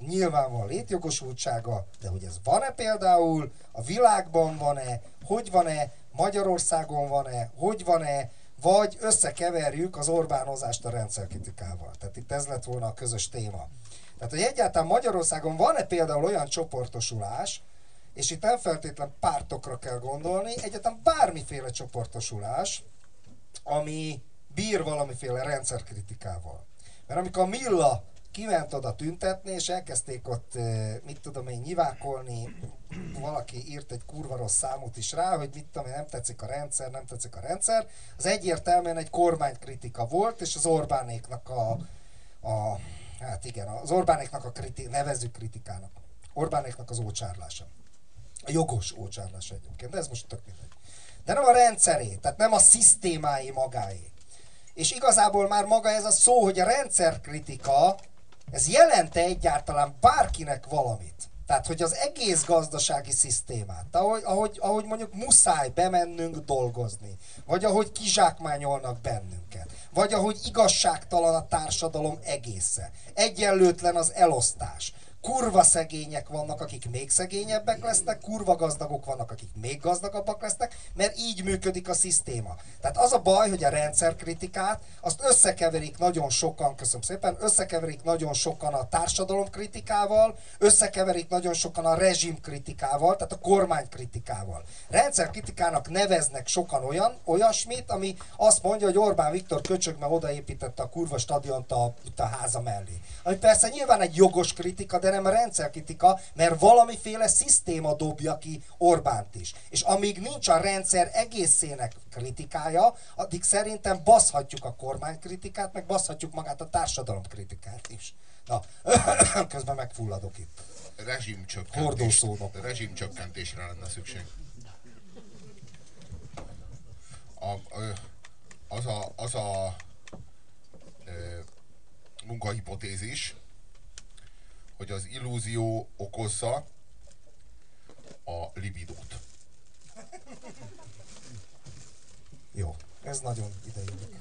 B: nyilván van létjogosultsága, de hogy ez van-e például, a világban van-e, hogy van-e, Magyarországon van-e, hogy van-e, vagy összekeverjük az Orbánozást a rendszerkritikával. Tehát itt ez lett volna a közös téma. Tehát, hogy egyáltalán Magyarországon van-e például olyan csoportosulás, és itt nem feltétlen pártokra kell gondolni, egyáltalán bármiféle csoportosulás, ami bír valamiféle rendszerkritikával. Mert amikor a Milla kiment oda tüntetni, és elkezdték ott, mit tudom én, nyivákolni, valaki írt egy kurva rossz számot is rá, hogy mit tudom én, nem tetszik a rendszer, nem tetszik a rendszer. Az egyértelműen egy kormánykritika volt, és az Orbánéknak a, a hát igen, az Orbánéknak a kriti, nevezzük kritikának. Orbánéknak az ócsárlása. A jogos ócsárlása egyébként, de ez most tök mindegy. De nem a rendszeré, tehát nem a szisztémái magáé. És igazából már maga ez a szó, hogy a rendszerkritika, ez jelente egyáltalán bárkinek valamit. Tehát, hogy az egész gazdasági szisztémát, ahogy, ahogy, ahogy mondjuk muszáj bemennünk dolgozni, vagy ahogy kizsákmányolnak bennünket, vagy ahogy igazságtalan a társadalom egésze, egyenlőtlen az elosztás, kurva szegények vannak, akik még szegényebbek lesznek, kurva gazdagok vannak, akik még gazdagabbak lesznek, mert így működik a szisztéma. Tehát az a baj, hogy a rendszerkritikát, azt összekeverik nagyon sokan, köszönöm szépen, összekeverik nagyon sokan a társadalom kritikával, összekeverik nagyon sokan a rezsim kritikával, tehát a kormány kritikával. Rendszerkritikának neveznek sokan olyan, olyasmit, ami azt mondja, hogy Orbán Viktor köcsög, mert odaépítette a kurva stadiont a, a háza mellé. Ami persze nyilván egy jogos kritika, de nem a rendszerkritika, mert valamiféle szisztéma dobja ki Orbánt is. És amíg nincs a rendszer egészének kritikája, addig szerintem baszhatjuk a kormánykritikát, meg baszhatjuk magát a társadalomkritikát is. Na, közben megfulladok itt.
A: Rezsimcsökkentés, rezsimcsökkentésre lenne szükség. A, az a, az a munkahipotézis, hogy az illúzió okozza a libidót.
B: Jó, ez nagyon ideillik.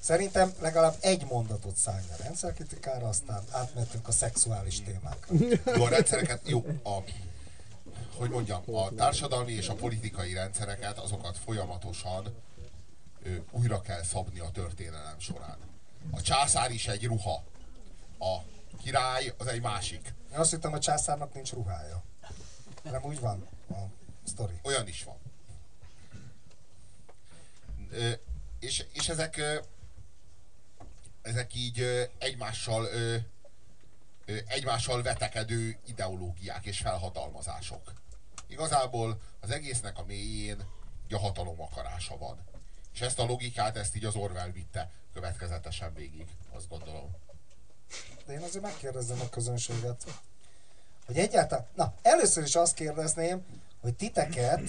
B: Szerintem legalább egy mondatot szállj a rendszerkritikára, aztán átmentünk a szexuális témák.
A: Jó, a rendszereket, jó, a, hogy mondjam, a társadalmi és a politikai rendszereket, azokat folyamatosan ö, újra kell szabni a történelem során. A császár is egy ruha. A király az egy másik.
B: Én azt hittem, a császárnak nincs ruhája. Nem úgy van a sztori.
A: Olyan is van. Ö, és, és ezek ö, ezek így ö, egymással ö, ö, egymással vetekedő ideológiák és felhatalmazások. Igazából az egésznek a mélyén a hatalom akarása van. És ezt a logikát, ezt így az Orwell vitte következetesen végig, azt gondolom
B: de én azért megkérdezem a közönséget, hogy egyáltalán, na, először is azt kérdezném, hogy titeket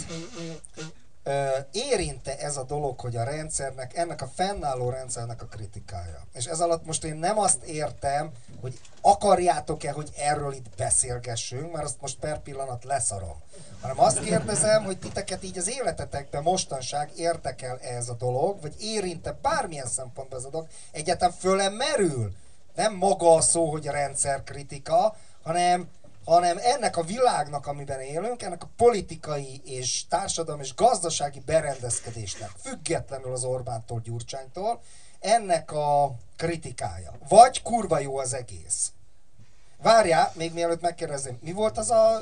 B: ö, érinte ez a dolog, hogy a rendszernek, ennek a fennálló rendszernek a kritikája. És ez alatt most én nem azt értem, hogy akarjátok-e, hogy erről itt beszélgessünk, mert azt most per pillanat leszarom. Hanem azt kérdezem, hogy titeket így az életetekben mostanság érdekel -e ez a dolog, vagy érinte bármilyen szempontból ez a dolog, egyáltalán föle merül, nem maga a szó, hogy rendszerkritika, hanem, hanem ennek a világnak, amiben élünk, ennek a politikai és társadalmi és gazdasági berendezkedésnek, függetlenül az Orbántól, Gyurcsánytól, ennek a kritikája. Vagy kurva jó az egész. Várjál, még mielőtt megkérdezném, mi volt az a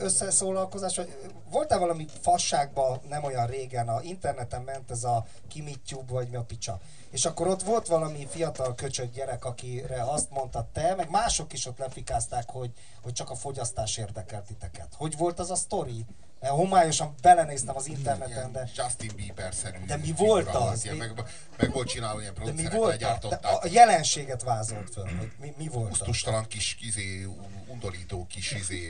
B: összeszólalkozás? Volt-e valami fasságban nem olyan régen, a interneten ment ez a Kimitube, vagy mi a picsa? És akkor ott volt valami fiatal köcsög gyerek, akire azt mondta te, meg mások is ott lefikázták, hogy, hogy csak a fogyasztás érdekel titeket. Hogy volt az a sztori? Homályosan belenéztem az interneten, de...
A: Justin Bieber-szerű
B: De mi volt az? Mi-
A: meg, meg volt csinálva ilyen producerek, legyártották.
B: a jelenséget vázolt föl, hogy mi, mi volt az?
A: Kusztustalan kis, izé, undorító kis izé,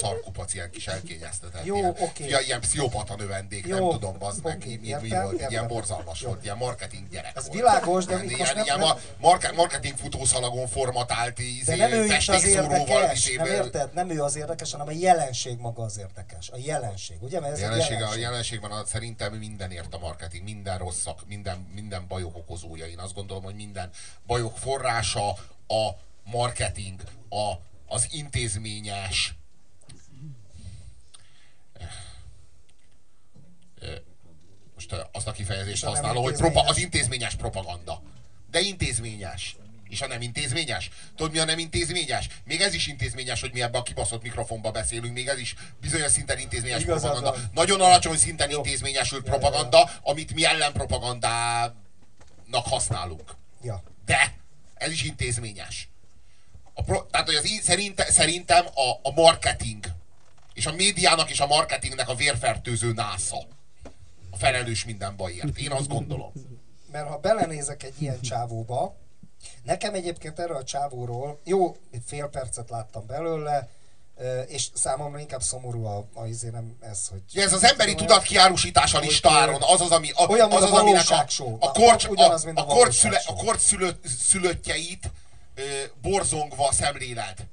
A: szarkupac, ilyen kis elkényeztetett.
B: Jó,
A: ilyen,
B: oké.
A: Fia, ilyen pszichopata növendék,
B: Jó,
A: nem tudom, bazd meg, mi, mi, mi volt, egy ilyen borzalmas
B: Jó.
A: volt, ilyen marketing gyerek
B: Ez
A: volt.
B: világos, de
A: ilyen, ilyen, ilyen
B: nem-
A: ma- marke, marketing futószalagon formatált izé,
B: De nem ő az érdekes,
A: izé,
B: nem érted? Nem ő az érdekes, hanem a jelenség maga az érdekes. A jelenség, ugye? Mert ez
A: A
B: egy
A: jelenség, a
B: jelenség.
A: a, szerintem mindenért a marketing, minden rosszak, minden, minden bajok okozója. Én azt gondolom, hogy minden bajok forrása a marketing, a, az intézményes most azt a kifejezést használom, hogy propa, az intézményes propaganda. De intézményes. És a nem intézményes? Tudod mi a nem intézményes? Még ez is intézményes, hogy mi ebbe a kibaszott mikrofonba beszélünk, még ez is bizonyos szinten intézményes
B: Igazad
A: propaganda.
B: van.
A: Nagyon alacsony szinten intézményesült propaganda, amit mi ellenpropagandának használunk.
B: Ja.
A: De ez is intézményes. A pro, tehát, hogy az, í- szerinte, szerintem a, a marketing és a médiának és a marketingnek a vérfertőző násza a felelős minden bajért. Én azt gondolom.
B: Mert ha belenézek egy ilyen csávóba, nekem egyébként erről a csávóról, jó, fél percet láttam belőle, és számomra inkább szomorú a, a izé, nem ez, hogy...
A: Ja, ez az emberi tudat kiárusítás a
B: Hogy,
A: listáron, az az, ami, a,
B: olyan,
A: az, az, a,
B: valóságshow.
A: a, a,
B: mint a
A: a, szülött, szülöttjeit ö, borzongva szemléled.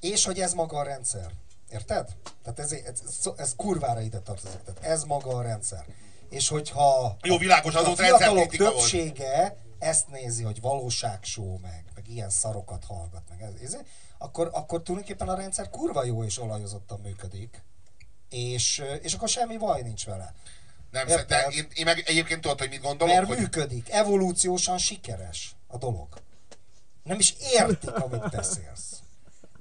B: És hogy ez maga a rendszer. Érted? Tehát ez, ez, ez kurvára ide tartozik. Tehát ez maga a rendszer. És hogyha
A: Jó, világos, az
B: a fiatalok
A: rendszerkritika volt.
B: többsége ezt nézi, hogy valóságshow meg, meg ilyen szarokat hallgat meg, ez, ez, akkor, akkor tulajdonképpen a rendszer kurva jó és olajozottan működik. És, és akkor semmi baj nincs vele.
A: Nem,
B: Érted?
A: de én, én meg egyébként tudod, hogy mit gondolok?
B: Mert
A: hogy
B: működik. Evolúciósan sikeres a dolog. Nem is értik, amit beszélsz.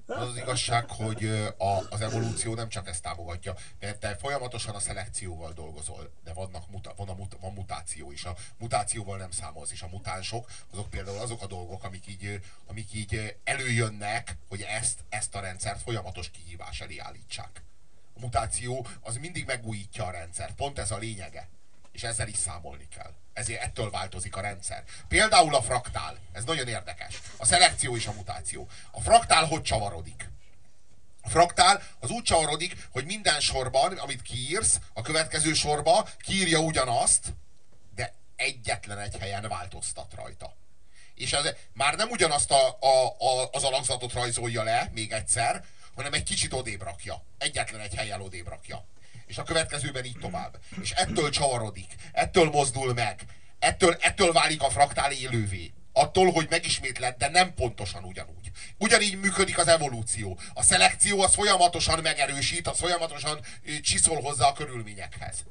A: Az az igazság, hogy a, az evolúció nem csak ezt támogatja, mert te folyamatosan a szelekcióval dolgozol, de vannak, muta, van, a mut, van mutáció is. A mutációval nem számolsz, és a mutánsok, azok például azok a dolgok, amik így, amik így előjönnek, hogy ezt, ezt a rendszert folyamatos kihívás elé állítsák. A mutáció az mindig megújítja a rendszert, pont ez a lényege. És ezzel is számolni kell. Ezért ettől változik a rendszer. Például a fraktál. Ez nagyon érdekes. A szelekció és a mutáció. A fraktál hogy csavarodik? A fraktál az úgy csavarodik, hogy minden sorban, amit kiírsz, a következő sorba kiírja ugyanazt, de egyetlen egy helyen változtat rajta. És ez már nem ugyanazt a, a, a, az alakzatot rajzolja le, még egyszer, hanem egy kicsit odébb rakja. Egyetlen egy helyen odébb rakja. És a következőben így tovább. És ettől csavarodik, ettől mozdul meg, ettől, ettől válik a fraktál élővé. Attól, hogy megismétled, de nem pontosan ugyanúgy. Ugyanígy működik az evolúció. A szelekció az folyamatosan megerősít, az folyamatosan csiszol hozzá a körülményekhez.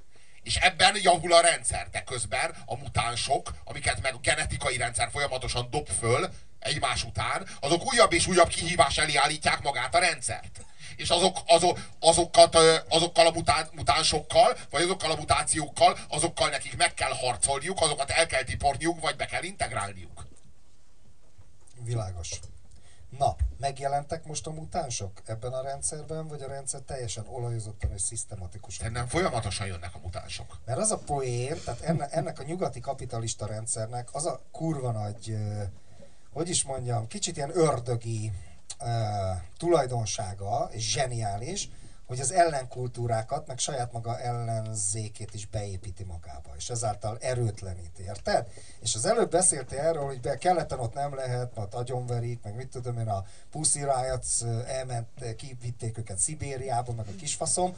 A: És ebben javul a rendszer, de közben a mutánsok, amiket meg a genetikai rendszer folyamatosan dob föl egymás után, azok újabb és újabb kihívás elé állítják magát a rendszert. És azok, azok, azokat, azokkal a mutá, mutánsokkal, vagy azokkal a mutációkkal, azokkal nekik meg kell harcolniuk, azokat el kell tiporniuk, vagy be kell integrálniuk.
B: Világos. Na, megjelentek most a mutánsok ebben a rendszerben, vagy a rendszer teljesen olajozottan és szisztematikusan?
A: Szerintem folyamatosan jönnek a mutánsok.
B: Mert az a poén, tehát enne, ennek a nyugati kapitalista rendszernek az a kurva nagy, hogy is mondjam, kicsit ilyen ördögi tulajdonsága, és zseniális, hogy az ellenkultúrákat, meg saját maga ellenzékét is beépíti magába, és ezáltal erőtleníti, érted? És az előbb beszéltél erről, hogy be keleten ott nem lehet, mert agyonverik, meg mit tudom én, a Pussy Riots ö, elment, kivitték őket Szibériába, meg a kisfaszom,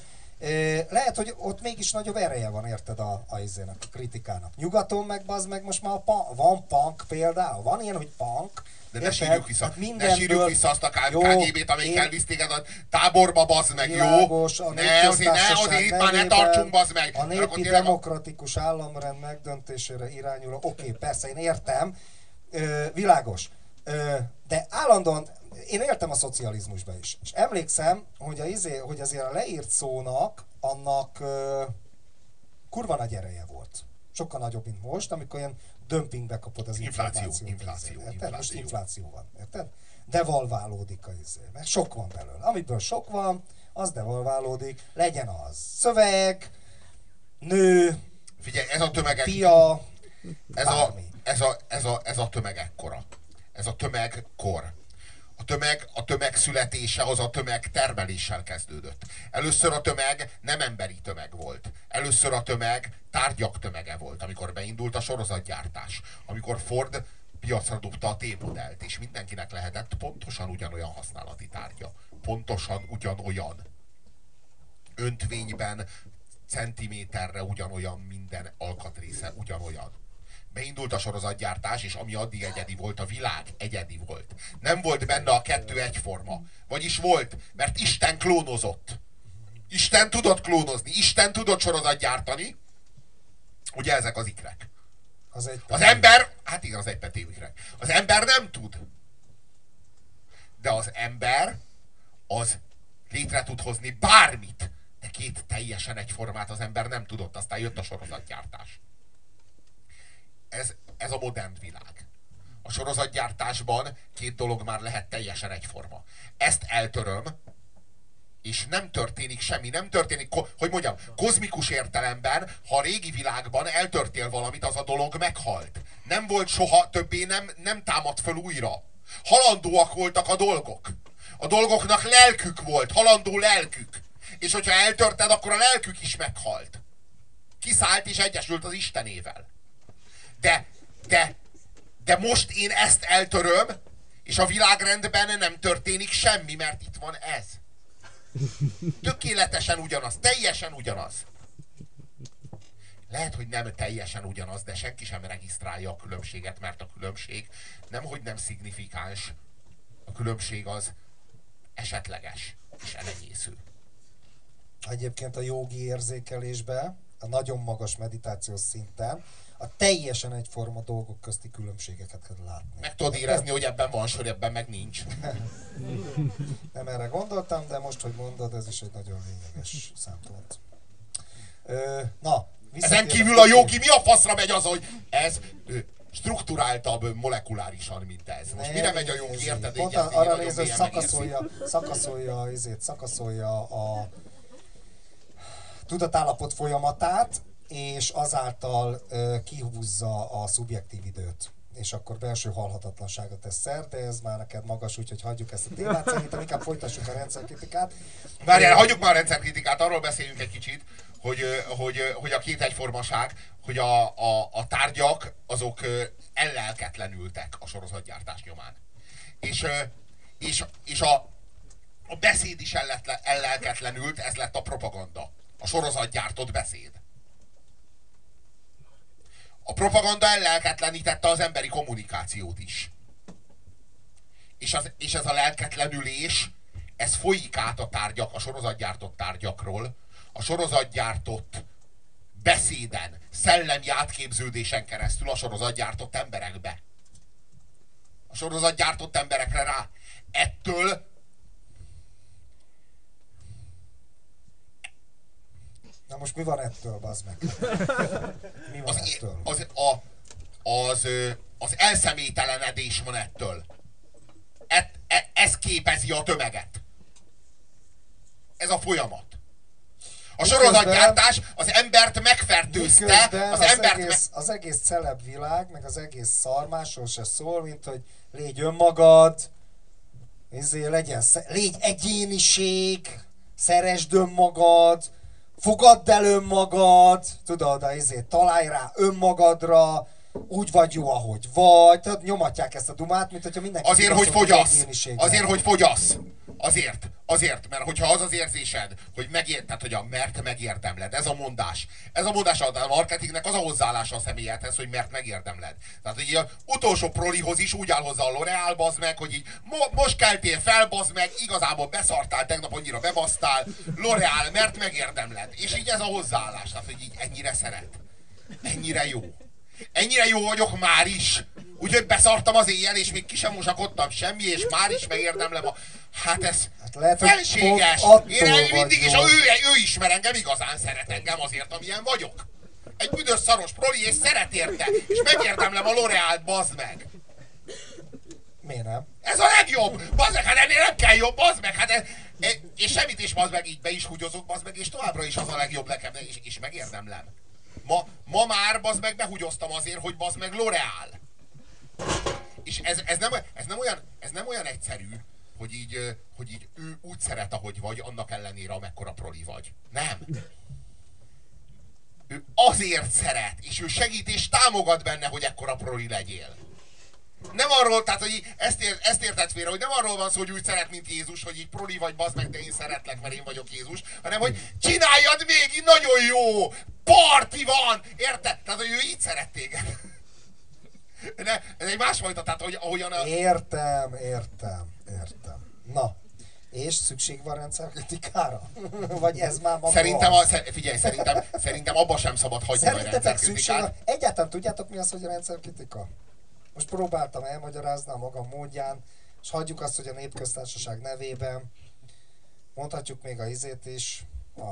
B: Lehet, hogy ott mégis nagyobb ereje van, érted, a, a, izének, a kritikának. Nyugaton meg bazd meg most már a pa, van punk például, van ilyen, hogy punk,
A: De ne sírjuk vissza,
B: Hát
A: ne
B: mindenből-
A: sírjuk vissza azt a
B: Jó,
A: KGB-t, amelyik
B: én-
A: elvisz téged a táborba, bazd meg, jó?
B: Világos, a
A: Ne, azért, ne, azért itt már ne tartsunk, bazd meg!
B: A népi
A: tényleg a-
B: demokratikus államrend megdöntésére irányuló, oké, persze, én értem, ö, világos, de állandóan, én éltem a szocializmusba is, és emlékszem, hogy, a izé, hogy azért a leírt szónak, annak kurva nagy ereje volt. Sokkal nagyobb, mint most, amikor ilyen dömpingbe kapod az
A: Infláció,
B: információt.
A: infláció,
B: Érted?
A: infláció.
B: Most infláció van, érted? Devalválódik a izé, mert sok van belőle. Amiből sok van, az devalválódik. Legyen az szöveg, nő,
A: Figyelj, ez a tömegek...
B: pia,
A: ez a, ez, a, ez, a, ez a tömeg ekkora. Ez a tömegkor. A tömeg, a tömeg születése az a tömeg termeléssel kezdődött. Először a tömeg nem emberi tömeg volt. Először a tömeg tárgyak tömege volt, amikor beindult a sorozatgyártás. Amikor Ford piacra dobta a T-modellt, és mindenkinek lehetett pontosan ugyanolyan használati tárgya. Pontosan ugyanolyan. Öntvényben, centiméterre ugyanolyan minden alkatrésze ugyanolyan. Beindult a sorozatgyártás, és ami addig egyedi volt, a világ egyedi volt. Nem volt benne a kettő egyforma. Vagyis volt, mert Isten klónozott. Isten tudott klónozni, Isten tudott sorozatgyártani. Ugye ezek az ikrek.
B: Az egy
A: Az ember, hát igen, az egy petévikrek. Az ember nem tud. De az ember az létre tud hozni bármit. De két teljesen egyformát az ember nem tudott, aztán jött a sorozatgyártás. Ez, ez a modern világ. A sorozatgyártásban két dolog már lehet teljesen egyforma. Ezt eltöröm, és nem történik semmi, nem történik, hogy mondjam, kozmikus értelemben, ha a régi világban eltörtél valamit, az a dolog meghalt. Nem volt soha, többé nem, nem támad föl újra. Halandóak voltak a dolgok. A dolgoknak lelkük volt, halandó lelkük. És hogyha eltörted, akkor a lelkük is meghalt. Kiszállt és egyesült az Istenével. De, de, de most én ezt eltöröm, és a világrendben nem történik semmi, mert itt van ez. Tökéletesen ugyanaz, teljesen ugyanaz. Lehet, hogy nem teljesen ugyanaz, de senki sem regisztrálja a különbséget, mert a különbség nem, hogy nem szignifikáns. A különbség az esetleges és elenyésző.
B: Egyébként a jogi érzékelésbe, a nagyon magas meditációs szinten, a teljesen egyforma dolgok közti különbségeket kell látni.
A: Meg tudod érezni, hogy ebben van sor, ebben meg nincs.
B: Nem erre gondoltam, de most, hogy mondod, ez is egy nagyon lényeges szempont. Ö, na,
A: Ezen kívül a jogi mi a faszra megy az, hogy ez ö, strukturáltabb molekulárisan, mint ez. Most mire megy a jogi, érted?
B: Pont arra néz, hogy szakaszolja, szakaszolja, izét, szakaszolja a tudatállapot folyamatát, és azáltal kihúzza a szubjektív időt és akkor belső halhatatlanságot tesz szer, ez már neked magas, úgyhogy hagyjuk ezt a témát, szerintem inkább folytassuk a rendszerkritikát.
A: Várjál, hagyjuk már a rendszerkritikát, arról beszéljünk egy kicsit, hogy, hogy, hogy a két egyformaság, hogy a, a, a tárgyak azok ellelketlenültek a sorozatgyártás nyomán. És, és, és a, a beszéd is elletle, ellelketlenült, ez lett a propaganda. A sorozatgyártott beszéd. A propaganda ellelketlenítette az emberi kommunikációt is. És, az, és ez a lelketlenülés, ez folyik át a tárgyak, a sorozatgyártott tárgyakról, a sorozatgyártott beszéden, szellemi átképződésen keresztül a sorozatgyártott emberekbe. A sorozatgyártott emberekre rá. Ettől
B: Na most mi van ettől, bazd meg? Mi van
A: az,
B: ettől?
A: az, a, az, az elszemélytelenedés van ettől. Et, e, ez képezi a tömeget. Ez a folyamat. A sorozatgyártás az embert megfertőzte, az
B: az,
A: embert
B: egész, az egész celeb világ, meg az egész szar másról se szól, mint hogy légy önmagad, izé, legyen, légy egyéniség, szeresd önmagad, fogadd el önmagad, tudod, izé, találj rá önmagadra, úgy vagy jó, ahogy vagy, tehát nyomatják ezt a dumát, mint hogyha mindenki
A: Azért, hogy fogyasz. Azért, hogy fogyasz. Azért. Azért, mert hogyha az az érzésed, hogy megér, tehát, hogy a mert megérdemled, ez a mondás. Ez a mondás a marketingnek az a hozzáállása a személyedhez, hogy mert megérdemled. Tehát, hogy a utolsó prolihoz is úgy áll hozzá a L'Oreal, bazd meg, hogy így mo- most keltél fel, bazd meg, igazából beszartál, tegnap annyira bebasztál, L'Oreal, mert megérdemled. És így ez a hozzáállás, tehát, hogy így ennyire szeret. Ennyire jó. Ennyire jó vagyok már is. Úgyhogy beszartam az éjjel, és még ki sem mosakodtam semmi, és már is megérdemlem a... Hát ez
B: Hát lehet,
A: felséges. Én mindig,
B: jó.
A: a, ő, ő ismer engem, igazán szeret engem azért, amilyen vagyok. Egy büdös szaros proli, és szeret érte, és megérdemlem a L'Oreal-t, bazd meg.
B: Miért nem?
A: Ez a legjobb! Bazd meg, hát ennél nem kell jobb, bazd meg, hát ez, E, és semmit is, bazd meg, így be is húgyozok, bazd meg, és továbbra is az a legjobb nekem, és, és megérdemlem. Ma, ma már, bazd meg, behúgyoztam azért, hogy bazd meg L'Oreal. És ez, ez, nem, ez, nem olyan, ez nem olyan egyszerű, hogy így, hogy így ő úgy szeret, ahogy vagy, annak ellenére, amekkora proli vagy. Nem. Ő azért szeret, és ő segít és támogat benne, hogy ekkora proli legyél. Nem arról, tehát, hogy ezt, ér, ezt érted félre, hogy nem arról van szó, hogy úgy szeret, mint Jézus, hogy így proli vagy, bazd meg, de én szeretlek, mert én vagyok Jézus, hanem, hogy csináljad még, így nagyon jó, parti van, érted? Tehát, hogy ő így szeret téged. Ne, ez egy másfajta, tehát, hogy ahogyan a...
B: Értem, értem, értem. Na, és szükség van rendszerkritikára? Vagy ez már maga
A: Szerintem, a,
B: az?
A: figyelj, szerintem, szerintem abba sem szabad hagyni a
B: Szerintetek szükség van?
A: rendszerkritikát.
B: Egyáltalán tudjátok mi az, hogy a rendszerkritika? Most próbáltam elmagyarázni a magam módján, és hagyjuk azt, hogy a népköztársaság nevében mondhatjuk még a izét is, a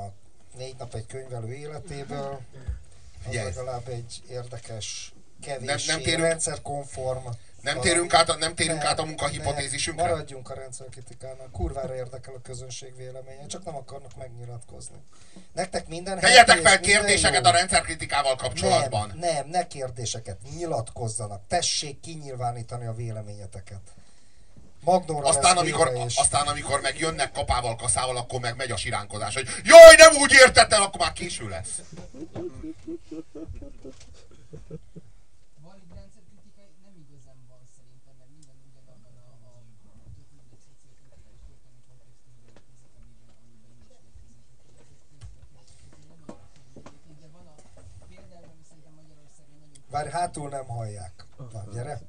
B: négy nap egy könyvelő életéből, az
A: Figyelj.
B: legalább egy érdekes, kevés,
A: Nem- nem térünk-
B: rendszerkonform.
A: Nem térünk át a, nem térünk
B: Nem,
A: át a munkahipotézisünkre?
B: nem, Maradjunk a rendszerkritikának. Kurvára érdekel a közönség véleménye, csak nem akarnak megnyilatkozni. Nektek minden
A: Tegyetek fel kérdéseket
B: jó.
A: a rendszerkritikával kapcsolatban.
B: Nem, nem, ne kérdéseket, nyilatkozzanak. Tessék kinyilvánítani a véleményeteket. Magnóra
A: Aztán amikor,
B: és
A: aztán amikor meg jönnek kapával, kaszával, akkor meg megy a siránkozás, hogy jaj, nem úgy értettem, akkor már késő lesz.
D: valid rendszerkritika nem igazán van szerintem, mert minden ugyanabban a, a, a tök mindegy szociokulturális történelmi kontextusban létezik, amiben, amiben nincs létezik. De van a például, ami szerintem
B: Várj, hátul nem hallják. Na, gyere.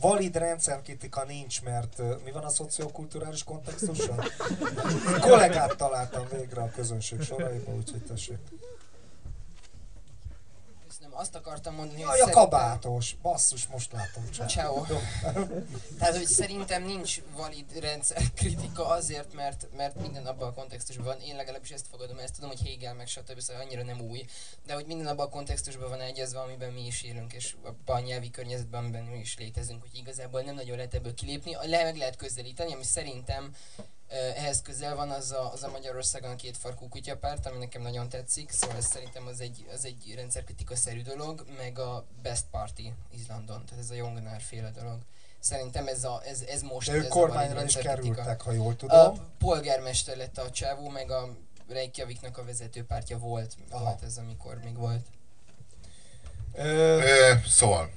B: Valid rendszerkritika nincs, mert mi van a szociokulturális kontextuson? Kollégát találtam végre a közönség soraiba, úgyhogy tessék.
D: Köszönöm, azt akartam mondani,
B: Jaj, a kabátos. Basszus, most látom csak.
D: Ciao. Tehát, hogy szerintem nincs valid rendszerkritika azért, mert, mert minden abban a kontextusban van. Én legalábbis ezt fogadom, ezt tudom, hogy Hegel meg stb. Szóval annyira nem új, de hogy minden abban a kontextusban van egyezve, amiben mi is élünk, és abban a nyelvi környezetben, amiben mi is létezünk, hogy igazából nem nagyon lehet ebből kilépni. Le meg lehet közelíteni, ami szerintem ehhez közel van az a, az a Magyarországon a két farkú kutyapárt, ami nekem nagyon tetszik, szóval ez szerintem az egy, az egy rendszerkritika-szerű dolog, meg a Best Party Izlandon, tehát ez a Jongnár féle dolog. Szerintem ez, a, ez, ez most
B: De
D: ez
B: ők
D: a
B: kormányra is kerültek, ha jól
D: A
B: tudom.
D: polgármester lett a csávó, meg a Reykjaviknak a vezetőpártya volt,
B: Aha.
D: volt ez, amikor még volt.
B: Ö,
A: Ö, szóval,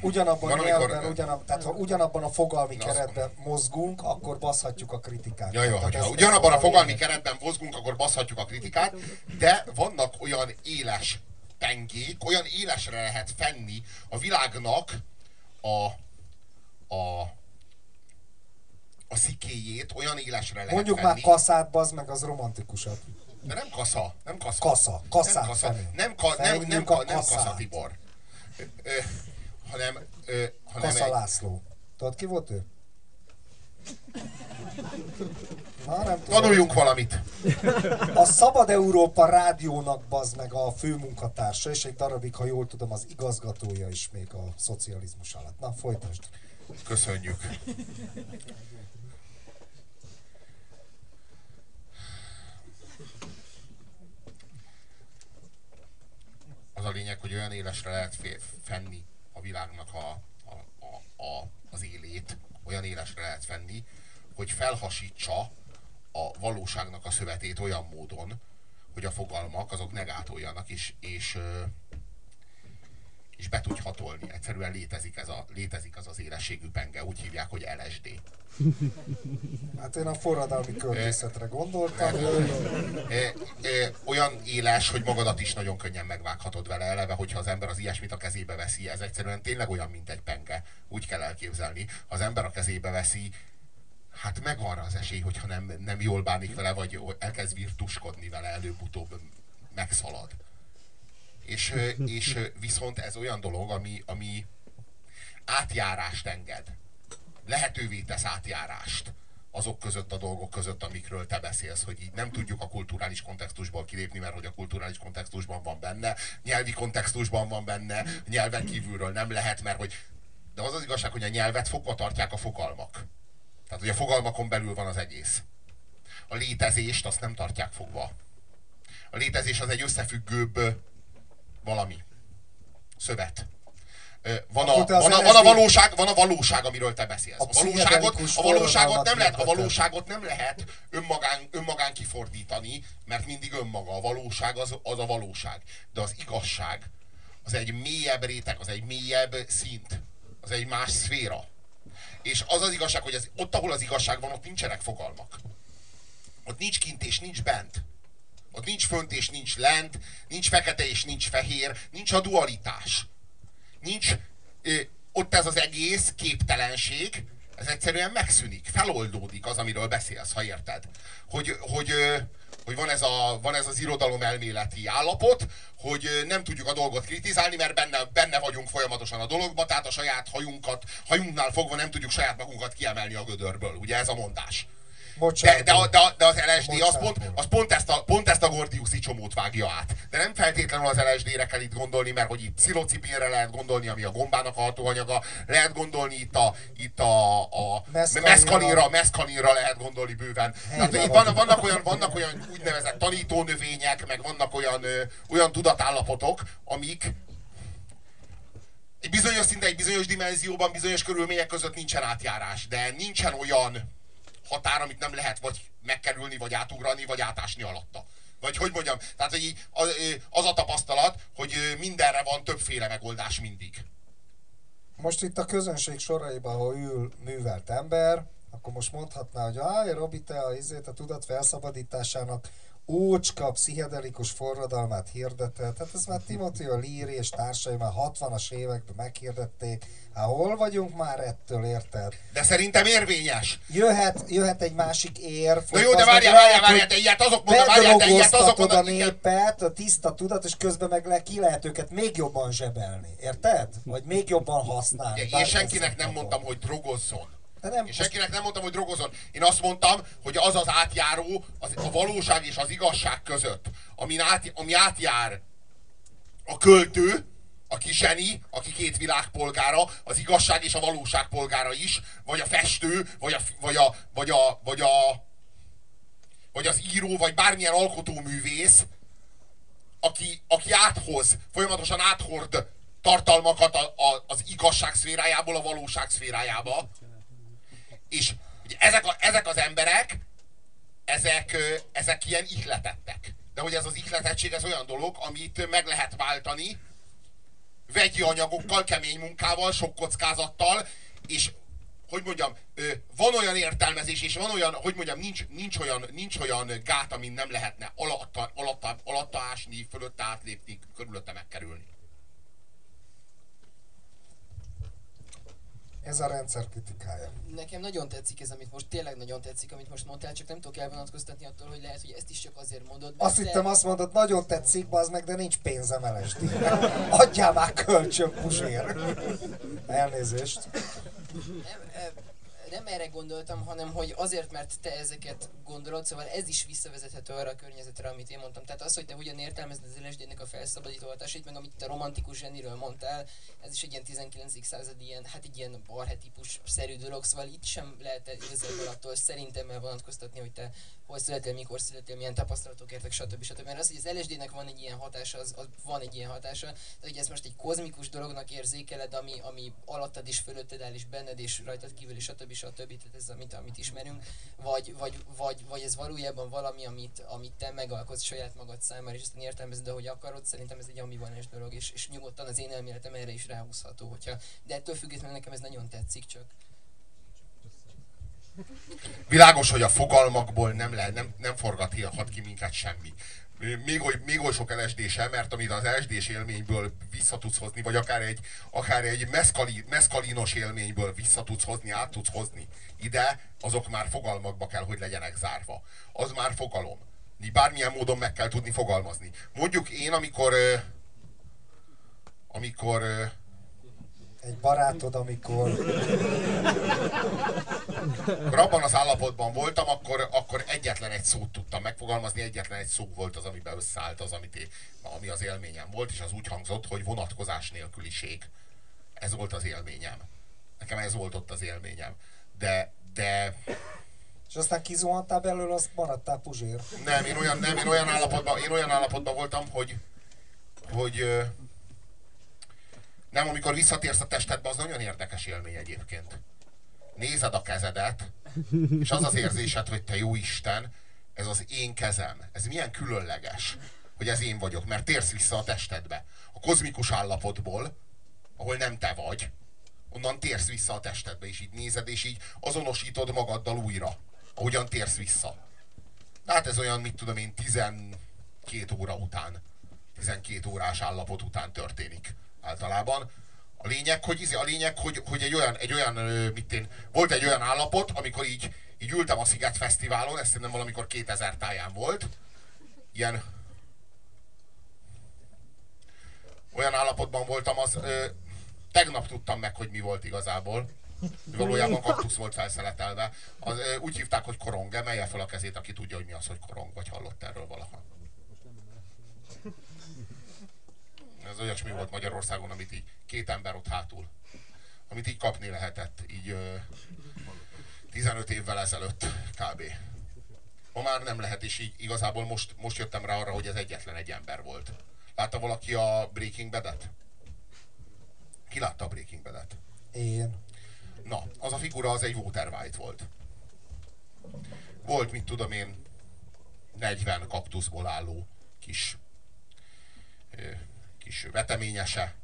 B: ugyanabban
A: Van,
B: a
A: amikor-
B: ugyanab, tehát ha ugyanabban a fogalmi
A: Na,
B: keretben mozgunk, akkor baszhatjuk a kritikát.
A: Ja, jó,
B: Tehát ez-
A: ugyanabban a fogalmi keretben mozgunk, akkor baszhatjuk a kritikát, de vannak olyan éles pengék, olyan élesre lehet fenni a világnak a, a, a szikéjét, olyan élesre lehet
B: Mondjuk
A: fenni.
B: már kaszát, bazd meg, az romantikusabb.
A: De nem kasza, nem kasza.
B: Kasza, kaszát
A: nem kasza, nem, ka, nem, nem,
B: a
A: nem kasza. Tibor. Hanem, ö, hanem
B: Kasza
A: egy,
B: László. Tudod ki volt ő? Na, nem tudom.
A: tanuljunk valamit.
B: A Szabad Európa rádiónak bazd meg a főmunkatársa, és egy darabig, ha jól tudom, az igazgatója is még a szocializmus alatt. Na, folytasd.
A: Köszönjük. Az a lényeg, hogy olyan élesre lehet fenni világnak a, a, a, a, az élét, olyan élesre lehet fenni, hogy felhasítsa a valóságnak a szövetét olyan módon, hogy a fogalmak azok negátoljanak, és, és, ö, és be tudj hatolni. Egyszerűen létezik, ez a, létezik az az élességű penge, úgy hívják, hogy LSD.
B: Hát én a forradalmi költészetre gondoltam.
A: Olyan éles, hogy magadat is nagyon könnyen megvághatod vele eleve, hogyha az ember az ilyesmit a kezébe veszi. Ez egyszerűen tényleg olyan, mint egy penge. Úgy kell elképzelni. Ha az ember a kezébe veszi, hát megvan az esély, hogyha nem, nem jól bánik vele, vagy elkezd virtuskodni vele, előbb-utóbb megszalad. És, és viszont ez olyan dolog, ami, ami átjárást enged. Lehetővé tesz átjárást azok között a dolgok között, amikről te beszélsz, hogy így nem tudjuk a kulturális kontextusból kilépni, mert hogy a kulturális kontextusban van benne, nyelvi kontextusban van benne, nyelven kívülről nem lehet, mert hogy de az az igazság, hogy a nyelvet fogva tartják a fogalmak. Tehát, hogy a fogalmakon belül van az egész. A létezést azt nem tartják fogva. A létezés az egy összefüggőbb valami. Szövet. Van a, van, a, van, a valóság, van a valóság, amiről te beszélsz. A, valóságot, a valóságot nem lehet, a valóságot nem lehet önmagán, önmagán kifordítani, mert mindig önmaga. A valóság az, az a valóság. De az igazság, az egy mélyebb réteg, az egy mélyebb szint. Az egy más szféra. És az az igazság, hogy az, ott, ahol az igazság van, ott nincsenek fogalmak. Ott nincs kint és nincs bent. Ott nincs fönt és nincs lent, nincs fekete és nincs fehér, nincs a dualitás. Nincs ö, ott ez az egész képtelenség, ez egyszerűen megszűnik, feloldódik az, amiről beszélsz, ha érted. Hogy, hogy, ö, hogy van, ez a, van ez az irodalom elméleti állapot, hogy nem tudjuk a dolgot kritizálni, mert benne, benne vagyunk folyamatosan a dologba, tehát a saját hajunkat, hajunknál fogva nem tudjuk saját magunkat kiemelni a gödörből. Ugye ez a mondás. De, de, de, de az LSD az pont, az pont, ezt a, pont ezt a Gordiuszi csomót vágja át. De nem feltétlenül az LSD-re kell itt gondolni, mert hogy itt pszilocibinre lehet gondolni, ami a gombának a hatóanyaga, lehet gondolni itt a, itt a, a meszkalinra, meszkalinra lehet gondolni bőven. Tehát itt van, vannak, olyan, vannak olyan úgynevezett tanítónövények, meg vannak olyan, ö, olyan tudatállapotok, amik, egy bizonyos szinte, egy bizonyos dimenzióban, bizonyos körülmények között nincsen átjárás, de nincsen olyan határ, amit nem lehet vagy megkerülni, vagy átugrani, vagy átásni alatta. Vagy hogy mondjam, tehát hogy az a tapasztalat, hogy mindenre van többféle megoldás mindig.
B: Most itt a közönség soraiban, ha ül művelt ember, akkor most mondhatná, hogy aj, Robi, te a, izét, a tudat felszabadításának ócska pszichedelikus forradalmát hirdetett. Hát ez már Timothy a Leary és társai már 60-as években meghirdették. Hát hol vagyunk már ettől, érted?
A: De szerintem érvényes.
B: Jöhet, jöhet egy másik érv.
A: Na jó, de várjál, várjál, várjál, de ilyet azok mondnak, várjál, de ilyet azok
B: mondnak. a népet, a tiszta tudat, és közben meg le, ki lehet őket még jobban zsebelni. Érted? Vagy még jobban használni.
A: Én senkinek nem mondtam, hogy drogozzon. De nem, és senkinek nem mondtam, hogy drogozon. Én azt mondtam, hogy az az átjáró az, a valóság és az igazság között, ami, át, ami átjár a költő, aki zseni, aki két világpolgára, az igazság és a valóság polgára is, vagy a festő, vagy a, vagy a, vagy a, vagy a vagy az író, vagy bármilyen alkotóművész, aki, aki áthoz, folyamatosan áthord tartalmakat a, a, az igazság szférájából a valóság szférájába, és ugye ezek, a, ezek az emberek, ezek, ezek ilyen ihletettek. De hogy ez az ihletettség, ez olyan dolog, amit meg lehet váltani vegyi anyagokkal, kemény munkával, sok kockázattal, és hogy mondjam, van olyan értelmezés, és van olyan, hogy mondjam, nincs, nincs, olyan, nincs olyan gát, amin nem lehetne alatta, alatta, alatta ásni, fölötte átlépni, körülötte megkerülni.
B: Ez a rendszer kritikája.
D: Nekem nagyon tetszik ez, amit most tényleg nagyon tetszik, amit most mondtál, csak nem tudok elvonatkoztatni attól, hogy lehet, hogy ezt is csak azért mondod.
B: Azt hittem, azt mondod, nagyon tetszik, az meg, de nincs pénzem LSD. Adjál már kölcsön, pusér. Elnézést.
D: Nem, nem erre gondoltam, hanem hogy azért, mert te ezeket gondolod, szóval ez is visszavezethető arra a környezetre, amit én mondtam. Tehát az, hogy te hogyan értelmezed az LSD-nek a felszabadító hatásait, meg amit te romantikus zseniről mondtál, ez is egy ilyen 19. század ilyen, hát egy ilyen arhetipus szerű dolog, szóval itt sem lehet igazából attól szerintem elvonatkoztatni, hogy te hol születél, mikor születél, milyen tapasztalatok értek, stb. stb. Mert az, hogy az LSD-nek van egy ilyen hatása, az, az van egy ilyen hatása, de hogy ez most egy kozmikus dolognak érzékeled, ami, ami alattad is, fölötted áll és benned és rajtad kívül is, stb. stb. Tehát ez amit, amit ismerünk, vagy, vagy, vagy, vagy ez valójában valami, amit, amit te megalkotsz saját magad számára, és aztán értelmezed, ahogy akarod, szerintem ez egy ambivalens dolog, és, és nyugodtan az én elméletem erre is ráhúzható, hogyha, de ettől függetlenül nekem ez nagyon tetszik, csak
A: Világos, hogy a fogalmakból nem, le, nem, nem forgathat ki minket semmi. Még oly, még oly sok lsd mert amit az lsd élményből vissza tudsz hozni, vagy akár egy, akár egy meszkali, meszkalinos élményből vissza tudsz hozni, át tudsz hozni ide, azok már fogalmakba kell, hogy legyenek zárva. Az már fogalom. Bármilyen módon meg kell tudni fogalmazni. Mondjuk én, amikor amikor
B: egy barátod, amikor...
A: Akkor abban az állapotban voltam, akkor, akkor egyetlen egy szót tudtam megfogalmazni, egyetlen egy szó volt az, amiben összeállt az, amit én, ami az élményem volt, és az úgy hangzott, hogy vonatkozás nélküliség. Ez volt az élményem. Nekem ez volt ott az élményem. De, de
B: És aztán kizuhantál belőle, azt maradtál puzsér.
A: nem, én olyan, nem, én olyan állapotban, én olyan állapotban voltam, hogy, hogy nem, amikor visszatérsz a testedbe, az nagyon érdekes élmény egyébként. Nézed a kezedet, és az az érzésed, hogy te jó Isten, ez az én kezem. Ez milyen különleges, hogy ez én vagyok, mert térsz vissza a testedbe. A kozmikus állapotból, ahol nem te vagy, onnan térsz vissza a testedbe, és így nézed, és így azonosítod magaddal újra, ahogyan térsz vissza. Hát ez olyan, mit tudom én, 12 óra után, 12 órás állapot után történik általában. A lényeg, hogy, izé- a lényeg, hogy, hogy egy olyan, egy olyan mit én, volt egy olyan állapot, amikor így, így ültem a Sziget Fesztiválon, ez szerintem valamikor 2000 táján volt, ilyen olyan állapotban voltam, az ö, tegnap tudtam meg, hogy mi volt igazából. Valójában kaktusz volt felszeletelve. Az, ö, úgy hívták, hogy korong. Emelje fel a kezét, aki tudja, hogy mi az, hogy korong, vagy hallott erről valaha. Ez olyasmi volt Magyarországon, amit így két ember ott hátul. Amit így kapni lehetett, így ö, 15 évvel ezelőtt kb. Ma már nem lehet, és így igazából most, most jöttem rá arra, hogy ez egyetlen egy ember volt. Látta valaki a Breaking Bad-et? Ki látta a Breaking Bad-et?
B: Én.
A: Na, az a figura az egy Walter White volt. Volt, mit tudom én, 40 kaktuszból álló kis, kis veteményese,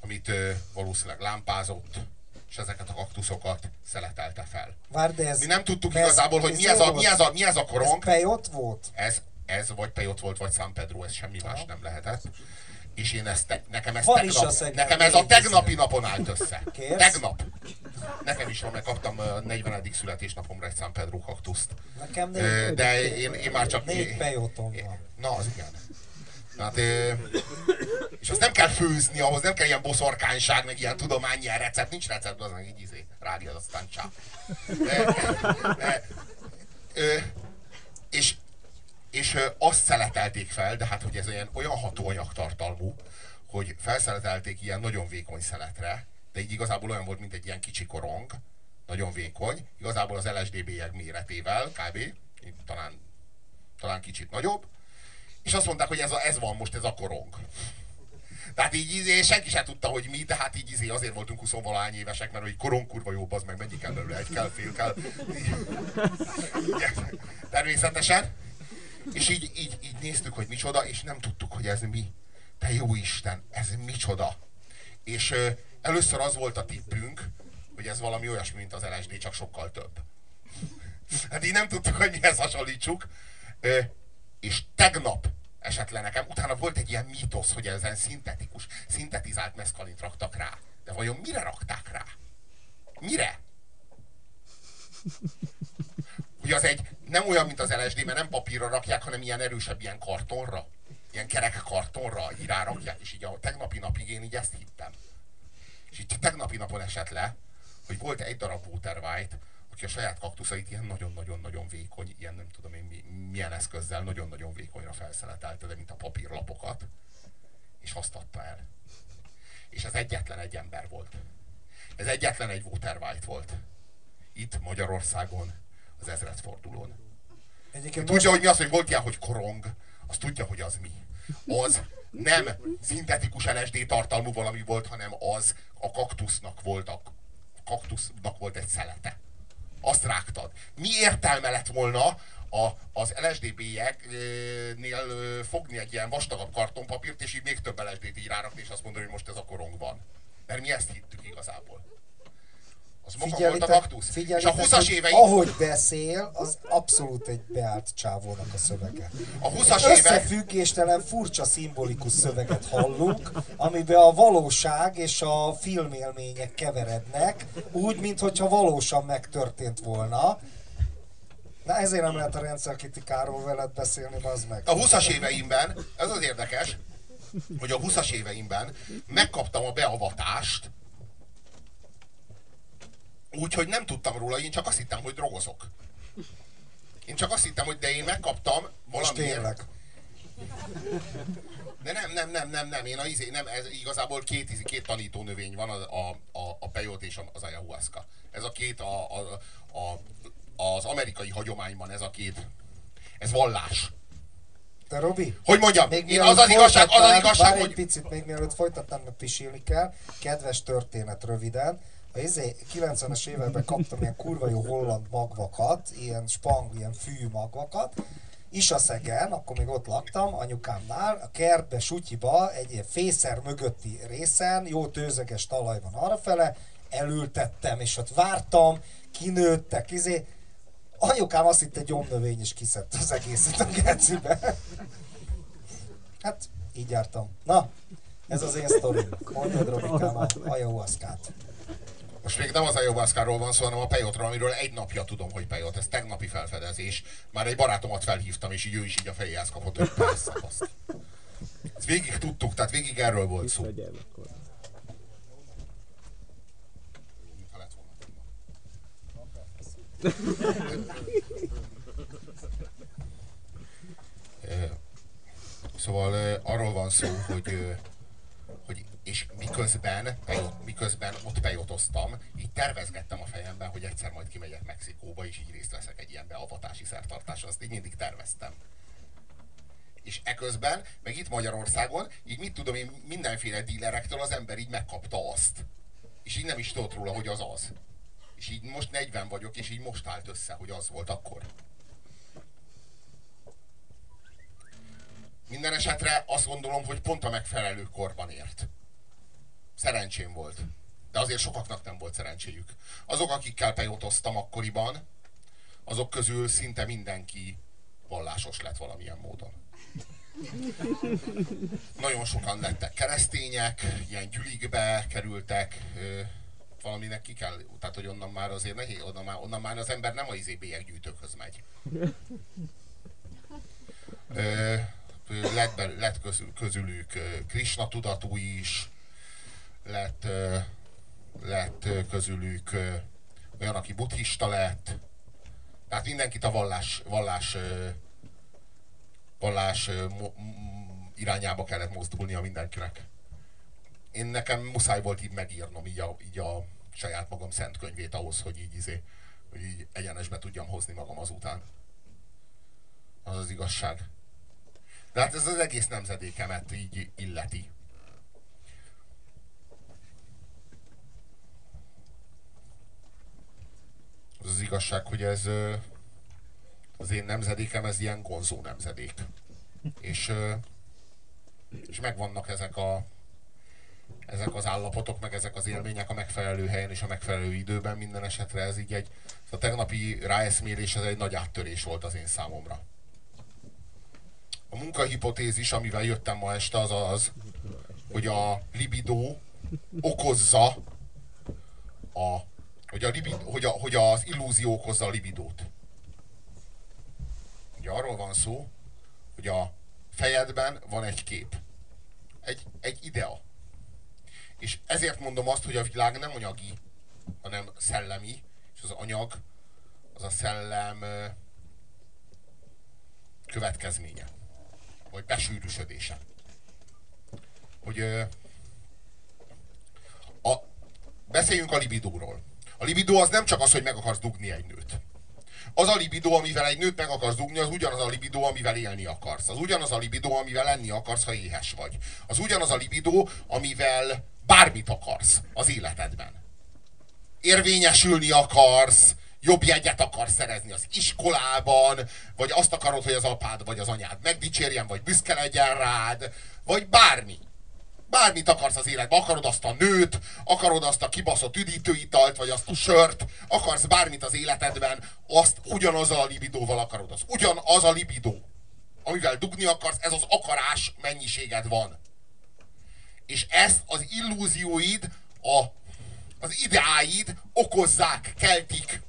A: amit valószínűleg lámpázott, és ezeket a kaktuszokat szeletelte fel.
B: Várj, de ez...
A: Mi nem tudtuk
B: ez-
A: igazából, hogy mi ez a, mi ez a, mi ez a
B: Ez
A: korong.
B: pejot volt?
A: Ez, ez vagy Pejot volt, vagy San Pedro, ez semmi más nem lehetett. És én ezt, te, nekem ez, tegnap, nekem ez a tegnapi napon állt össze.
B: Kérsz?
A: Tegnap. Nekem is van, mert kaptam a 40. születésnapomra egy San Pedro kaktuszt.
B: Nekem négy,
A: De én, én már csak...
B: négy pejotom van.
A: Na, az igen. Hát, ö, és azt nem kell főzni, ahhoz nem kell ilyen boszorkányság, meg ilyen tudomány, ilyen recept, nincs recept, az így izé, rádiad, aztán csá. De, de, és, és azt szeletelték fel, de hát, hogy ez olyan, olyan hatóanyagtartalmú, hogy felszeletelték ilyen nagyon vékony szeletre, de így igazából olyan volt, mint egy ilyen kicsi korong, nagyon vékony, igazából az LSD bélyeg méretével, kb. Talán, talán kicsit nagyobb, és azt mondták, hogy ez, a, ez van most, ez a korong. Tehát így izé, senki sem tudta, hogy mi, tehát így izé, azért voltunk 20 valahány évesek, mert hogy korong kurva jó, az meg mennyi kell belőle, egy kell, fél kell. Természetesen. És így, így, így néztük, hogy micsoda, és nem tudtuk, hogy ez mi. Te jó Isten, ez micsoda. És ö, először az volt a tippünk, hogy ez valami olyasmi, mint az LSD, csak sokkal több. Hát így nem tudtuk, hogy mihez hasonlítsuk. Ö, és tegnap esett le nekem, utána volt egy ilyen mítosz, hogy ezen szintetikus, szintetizált meszkalint raktak rá. De vajon mire rakták rá? Mire? Hogy az egy nem olyan, mint az LSD, mert nem papírra rakják, hanem ilyen erősebb, ilyen kartonra. Ilyen kerek kartonra így rárakják, és így a tegnapi napig én így ezt hittem. És így tegnapi napon esett le, hogy volt egy darab Walter White, aki a saját kaktuszait ilyen nagyon-nagyon-nagyon vékony, ilyen nem tudom én mi, milyen eszközzel nagyon-nagyon vékonyra felszeletelte, de mint a papírlapokat, és azt adta el. És ez egyetlen egy ember volt. Ez egyetlen egy Walter White volt. Itt Magyarországon, az ezredfordulón.
B: Egyébként
A: Tudja, hogy mi az, hogy volt ilyen, hogy korong, az tudja, hogy az mi. Az nem szintetikus LSD tartalmú valami volt, hanem az a kaktusznak volt, a kaktusznak volt egy szelete. Azt rágtad. Mi értelme lett volna a, az LSD bélyegnél ö, fogni egy ilyen vastagabb kartonpapírt, és így még több LSD-t így rárakni, és azt mondani, hogy most ez a korong van. Mert mi ezt hittük igazából. Az maga volt a kaktusz. És a 20-as
B: hogy
A: éveink...
B: ahogy beszél, az abszolút egy beállt csávónak a szövege.
A: A 20-as évek...
B: Összefüggéstelen, furcsa, szimbolikus szöveget hallunk, amiben a valóság és a filmélmények keverednek, úgy, mintha valósan megtörtént volna. Na ezért nem lehet a rendszerkritikáról veled beszélni, az meg.
A: A 20-as éveimben, ez az érdekes, hogy a 20-as éveimben megkaptam a beavatást, úgyhogy nem tudtam róla, én csak azt hittem, hogy drogozok. Én csak azt hittem, hogy de én megkaptam valamiért. De nem, nem, nem, nem, nem, én a izé, nem, ez igazából két, izé, két tanító növény van, a, a, a, a peyote és az ayahuasca. Ez a két, a, a, a, az amerikai hagyományban ez a két, ez vallás.
B: De Robi,
A: Hogy mondjam,
B: még
A: én az az igazság, az az igazság,
B: várj egy
A: hogy...
B: picit, még mielőtt folytatnám, mert pisilni kell. Kedves történet röviden. A izé, 90-es években kaptam ilyen kurva jó holland magvakat, ilyen spang, ilyen fű magvakat. Isaszegen, akkor még ott laktam, anyukámnál, a kertbe, sutyiba, egy ilyen fészer mögötti részen, jó tőzeges talaj van arrafele, elültettem, és ott vártam, kinőttek, izé, Anyukám azt hitte gyomnövény is kiszedte az egészet a gecibe. Hát, így jártam. Na, ez az én sztorim. Mondjad, Robikám, a ayahuascát.
A: Most még nem az ayahuasca van szó, hanem a pejotról, amiről egy napja tudom, hogy pejot. Ez tegnapi felfedezés. Már egy barátomat felhívtam, és így ő is így a fejéhez kapott, hogy persze, baszki. Ezt végig tudtuk, tehát végig erről volt szó. Szóval arról van szó, hogy és miközben, miközben ott pejotoztam, így tervezgettem a fejemben, hogy egyszer majd kimegyek Mexikóba, és így részt veszek egy ilyen beavatási szertartáson. Azt így mindig terveztem. És eközben, meg itt Magyarországon, így mit tudom én, mindenféle dílerektől az ember így megkapta azt. És így nem is tudott róla, hogy az az. És így most 40 vagyok, és így most állt össze, hogy az volt akkor. Minden esetre azt gondolom, hogy pont a megfelelő korban ért. Szerencsém volt. De azért sokaknak nem volt szerencséjük. Azok, akikkel pejotoztam akkoriban, azok közül szinte mindenki vallásos lett valamilyen módon. Nagyon sokan lettek keresztények, ilyen gyülikbe kerültek, valaminek ki kell, tehát hogy onnan már azért nehéz, onnan már, onnan már az ember nem a izé bélyeggyűjtőkhöz megy. Ö, lett, be, lett közül, közülük Krishna tudatú is, lett, lett közülük olyan, aki buddhista lett, tehát mindenkit a vallás, vallás, vallás irányába kellett mozdulnia mindenkinek. Én nekem muszáj volt így megírnom így a, így a saját magam szent könyvét ahhoz, hogy így, izé, hogy így egyenesbe tudjam hozni magam azután. Az az igazság. De hát ez az egész nemzedékemet így illeti. Az az igazság, hogy ez az én nemzedékem, ez ilyen gonzó nemzedék. És, és megvannak ezek a ezek az állapotok, meg ezek az élmények a megfelelő helyen és a megfelelő időben minden esetre ez így egy, a tegnapi ráeszmélés ez egy nagy áttörés volt az én számomra. A munkahipotézis, amivel jöttem ma este, az az, hogy a libido okozza a, hogy, a libid, hogy, a, hogy az illúzió okozza a libidót. Ugye arról van szó, hogy a fejedben van egy kép. Egy, egy idea. És ezért mondom azt, hogy a világ nem anyagi, hanem szellemi, és az anyag az a szellem következménye, vagy besűrűsödése. Hogy a, beszéljünk a libidóról. A libidó az nem csak az, hogy meg akarsz dugni egy nőt. Az a libidó, amivel egy nőt meg akarsz dugni, az ugyanaz a libidó, amivel élni akarsz. Az ugyanaz a libidó, amivel lenni akarsz, ha éhes vagy. Az ugyanaz a libidó, amivel bármit akarsz az életedben. Érvényesülni akarsz, jobb jegyet akarsz szerezni az iskolában, vagy azt akarod, hogy az apád vagy az anyád megdicsérjen, vagy büszke legyen rád, vagy bármi. Bármit akarsz az életben, akarod azt a nőt, akarod azt a kibaszott üdítőitalt, vagy azt a sört, akarsz bármit az életedben, azt ugyanazzal a libidóval akarod. Az ugyanaz a libidó, amivel dugni akarsz, ez az akarás mennyiséged van. És ezt az illúzióid, a, az ideáid okozzák, keltik,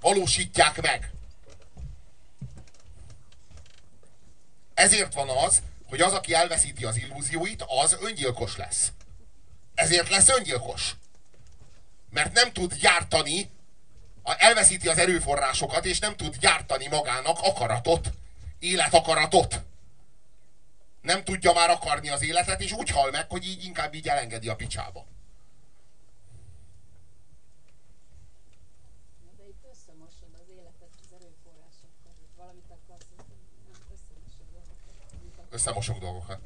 A: valósítják meg. Ezért van az, hogy az, aki elveszíti az illúzióit, az öngyilkos lesz. Ezért lesz öngyilkos. Mert nem tud gyártani, elveszíti az erőforrásokat, és nem tud gyártani magának akaratot, életakaratot. Nem tudja már akarni az életet, és úgy hal meg, hogy így inkább így elengedi a picsába.
E: Na, de itt összemosod az életet az erőforrásokkal, hogy valamit akarsz, nem összemosod dolgokat. amit akarsz.
A: Összemosok dolgokat.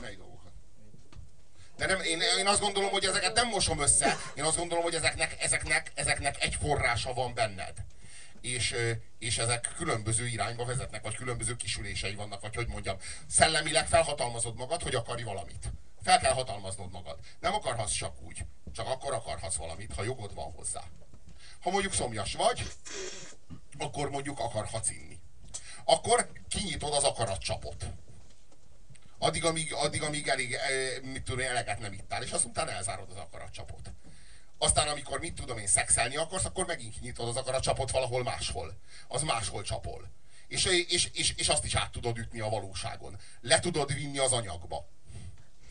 A: Mely dolgokat? De nem, én, én azt gondolom, hogy ezeket nem mosom össze. Én azt gondolom, hogy ezeknek, ezeknek, ezeknek egy forrása van benned. És, és ezek különböző irányba vezetnek, vagy különböző kisülései vannak, vagy hogy mondjam, szellemileg felhatalmazod magad, hogy akarj valamit. Fel kell hatalmaznod magad. Nem akarhatsz csak úgy. Csak akkor akarhatsz valamit, ha jogod van hozzá. Ha mondjuk szomjas vagy, akkor mondjuk akarhatsz inni. Akkor kinyitod az akaratcsapot. Addig, amíg, addig, amíg elég, eh, mit tudom én, eleget nem ittál, és azt utána elzárod az akaratcsapot. Aztán, amikor mit tudom én, szexelni akarsz, akkor megint kinyitod az akaratcsapot valahol máshol. Az máshol csapol. És, és, és, és azt is át tudod ütni a valóságon. Le tudod vinni az anyagba.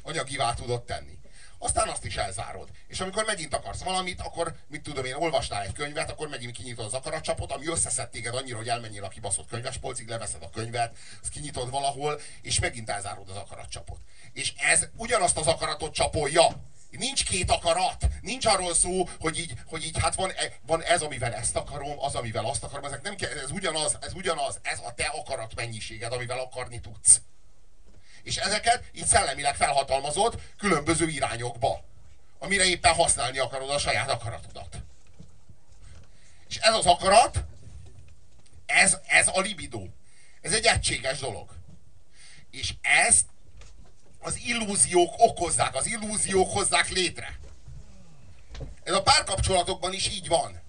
A: Anyagivá tudod tenni. Aztán azt is elzárod. És amikor megint akarsz valamit, akkor, mit tudom én, olvasnál egy könyvet, akkor megint kinyitod az akaratcsapot, ami összeszed téged annyira, hogy elmenjél a kibaszott könyvespolcig, leveszed a könyvet, azt kinyitod valahol, és megint elzárod az akaratcsapot. És ez ugyanazt az akaratot csapolja. Nincs két akarat, nincs arról szó, hogy így, hogy így hát van, e- van ez, amivel ezt akarom, az, amivel azt akarom, ezek nem kell, ez ugyanaz, ez ugyanaz, ez a te akarat mennyiséged, amivel akarni tudsz. És ezeket így szellemileg felhatalmazod különböző irányokba, amire éppen használni akarod a saját akaratodat. És ez az akarat, ez, ez a libidó. Ez egy egységes dolog. És ezt az illúziók okozzák, az illúziók hozzák létre. Ez a párkapcsolatokban is így van.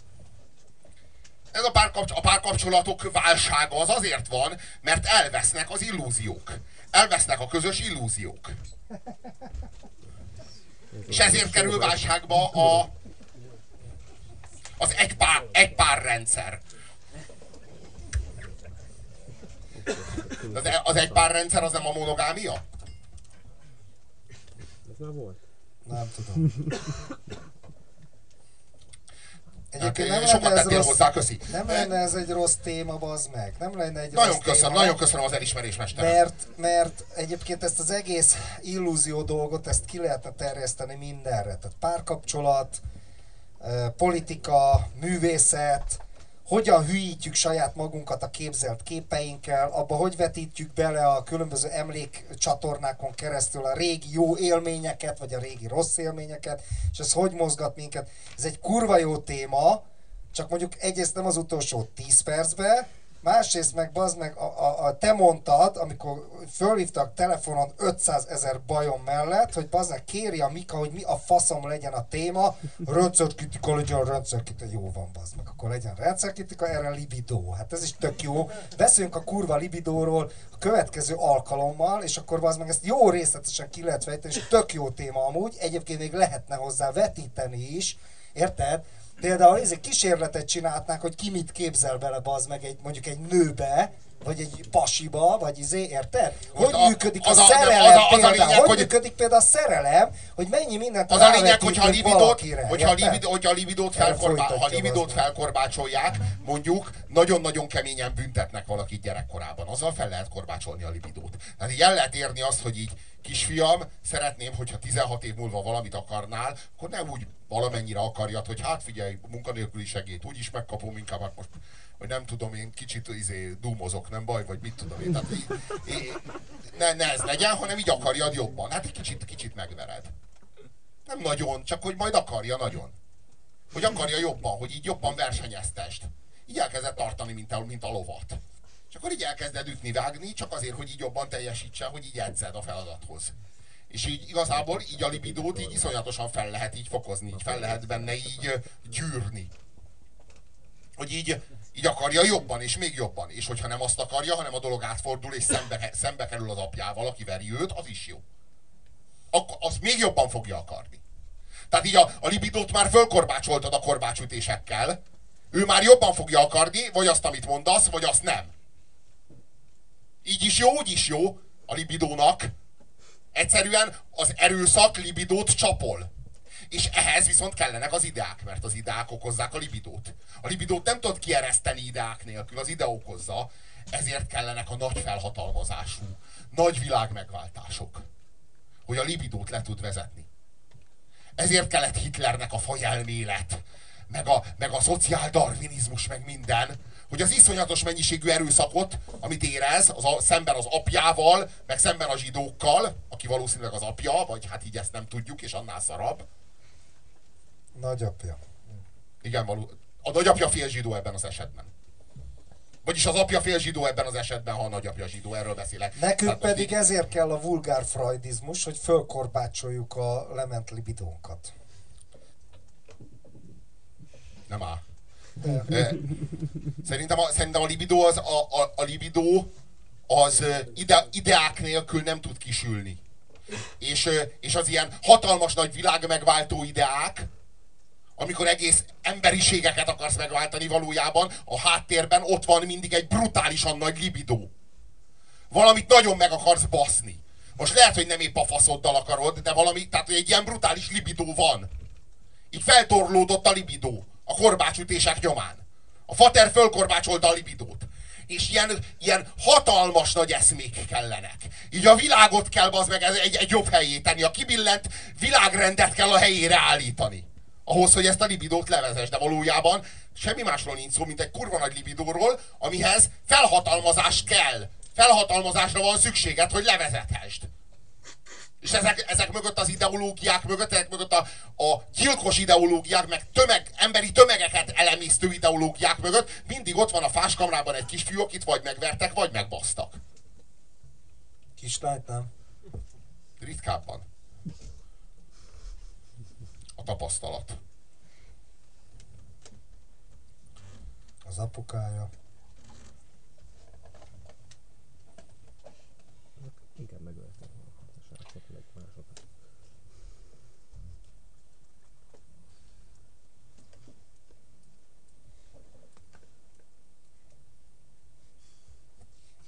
A: Ez a, párkapcs- a párkapcsolatok válsága az azért van, mert elvesznek az illúziók. Elvesznek a közös illúziók. És ezért kerül válságba a, az egy pár, egy pár rendszer. Az, e- az egy pár rendszer az nem a monogámia?
C: Ez már volt.
B: Nem tudom. Egyébként nem
A: sokat tettél
B: rossz,
A: hozzá, köszi.
B: nem lenne ez egy rossz téma, bazd meg. Nem lenne egy
A: Nagyon
B: rossz
A: köszönöm,
B: téma,
A: nagyon köszönöm az elismerés, mesterem.
B: Mert, mert egyébként ezt az egész illúzió dolgot, ezt ki lehetne terjeszteni mindenre. Tehát párkapcsolat, politika, művészet, hogyan hülyítjük saját magunkat a képzelt képeinkkel, abba hogy vetítjük bele a különböző emlékcsatornákon keresztül a régi jó élményeket, vagy a régi rossz élményeket, és ez hogy mozgat minket. Ez egy kurva jó téma, csak mondjuk egyrészt nem az utolsó 10 percbe, másrészt meg bazd meg, a, a, a, te mondtad, amikor fölhívtak telefonon 500 ezer bajom mellett, hogy bazd meg kéri a Mika, hogy mi a faszom legyen a téma, rendszerkritika legyen rendszerkritika, jó van bazd meg, akkor legyen rendszerkritika, erre libidó, hát ez is tök jó. Beszéljünk a kurva libidóról a következő alkalommal, és akkor bazd meg ezt jó részletesen ki lehet fejteni, és tök jó téma amúgy, egyébként még lehetne hozzá vetíteni is, érted? Például ez egy kísérletet csinálhatnánk, hogy ki mit képzel bele, bazd meg egy, mondjuk egy nőbe, vagy egy pasiba, vagy izé, érted? Hogy
A: a-
B: működik
A: az
B: a,
A: a-
B: szerelem
A: az a- az a lényeg,
B: hogy,
A: hogy-
B: működik például a szerelem, hogy mennyi mindent
A: Az a lényeg, hogyha a libidót,
B: valakire,
A: hogyha libidót, hogyha a libidót,
B: Erre
A: felkorbá, ha libidót felkorbácsolják, mondjuk nagyon-nagyon keményen büntetnek valakit gyerekkorában. Azzal fel lehet korbácsolni a libidót. Tehát így el lehet érni azt, hogy így kisfiam, szeretném, hogyha 16 év múlva valamit akarnál, akkor nem úgy valamennyire akarjad, hogy hát figyelj, munkanélküli segélyt, úgyis megkapom, inkább hát most vagy nem tudom én, kicsit izé, dúmozok, nem baj, vagy mit tudom én. Tehát, így, ne, ne ez legyen, hanem így akarjad jobban. Hát egy kicsit, kicsit megvered. Nem nagyon, csak hogy majd akarja nagyon. Hogy akarja jobban, hogy így jobban versenyeztest. Így elkezded tartani, mint a, mint a lovat. És akkor így elkezded ütni, vágni, csak azért, hogy így jobban teljesítsen, hogy így edzed a feladathoz. És így igazából így a libidót így iszonyatosan fel lehet így fokozni, így fel lehet benne így gyűrni. Hogy így, így akarja jobban, és még jobban. És hogyha nem azt akarja, hanem a dolog átfordul, és szembe, szembe kerül az apjával, aki veri őt, az is jó. Akkor azt még jobban fogja akarni. Tehát így a, a libidót már fölkorbácsoltad a korbácsütésekkel. Ő már jobban fogja akarni, vagy azt, amit mondasz, vagy azt nem. Így is jó, úgy is jó a libidónak. Egyszerűen az erőszak libidót csapol. És ehhez viszont kellenek az ideák, mert az ideák okozzák a libidót. A libidót nem tudod kiereszteni ideák nélkül, az ide okozza. ezért kellenek a nagy felhatalmazású, nagy világmegváltások. Hogy a libidót le tud vezetni. Ezért kellett Hitlernek a fajelmélet, meg a, meg a szociáldarvinizmus, meg minden, hogy az iszonyatos mennyiségű erőszakot, amit érez az a, szemben az apjával, meg szemben a zsidókkal, aki valószínűleg az apja, vagy hát így ezt nem tudjuk, és annál szarabb.
B: Nagyapja.
A: Igen, való. A nagyapja fél zsidó ebben az esetben. Vagyis az apja fél zsidó ebben az esetben, ha a nagyapja zsidó, erről beszélek.
B: Nekünk
A: Tehát
B: pedig
A: így-
B: ezért kell a vulgár freudizmus, hogy fölkorbácsoljuk a lement libidónkat.
A: Nem áll.
B: De
A: Szerintem a, szerintem a libidó az, a, a, a libidó az ide, ideák nélkül nem tud kisülni. És, és az ilyen hatalmas nagy világ megváltó ideák, amikor egész emberiségeket akarsz megváltani valójában, a háttérben ott van mindig egy brutálisan nagy libidó. Valamit nagyon meg akarsz baszni. Most lehet, hogy nem épp a faszoddal akarod, de valami, tehát hogy egy ilyen brutális libidó van. Így feltorlódott a libidó a korbácsütések nyomán. A fater fölkorbácsolta a libidót. És ilyen, ilyen hatalmas nagy eszmék kellenek. Így a világot kell az meg egy, egy jobb helyé tenni. A kibillent világrendet kell a helyére állítani. Ahhoz, hogy ezt a libidót levezess. De valójában semmi másról nincs szó, mint egy kurva nagy libidóról, amihez felhatalmazás kell. Felhatalmazásra van szükséged, hogy levezethesd. És ezek, ezek mögött az ideológiák mögött, ezek mögött a, a gyilkos ideológiák, meg tömeg, emberi tömegeket elemésztő ideológiák mögött mindig ott van a fáskamrában egy kisfiú, akit vagy megvertek, vagy megbasztak.
B: kislányt nem.
A: Ritkábban. A tapasztalat.
B: Az apukája.
C: Inkább megöltem a srácot, meg másokat.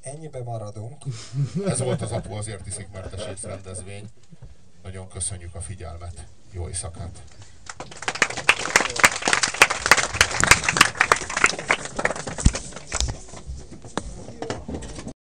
B: Ennyibe maradunk.
A: Ez volt az Apu azért iszik, mert rendezvény. Nagyon köszönjük a figyelmet. Jó éjszakát!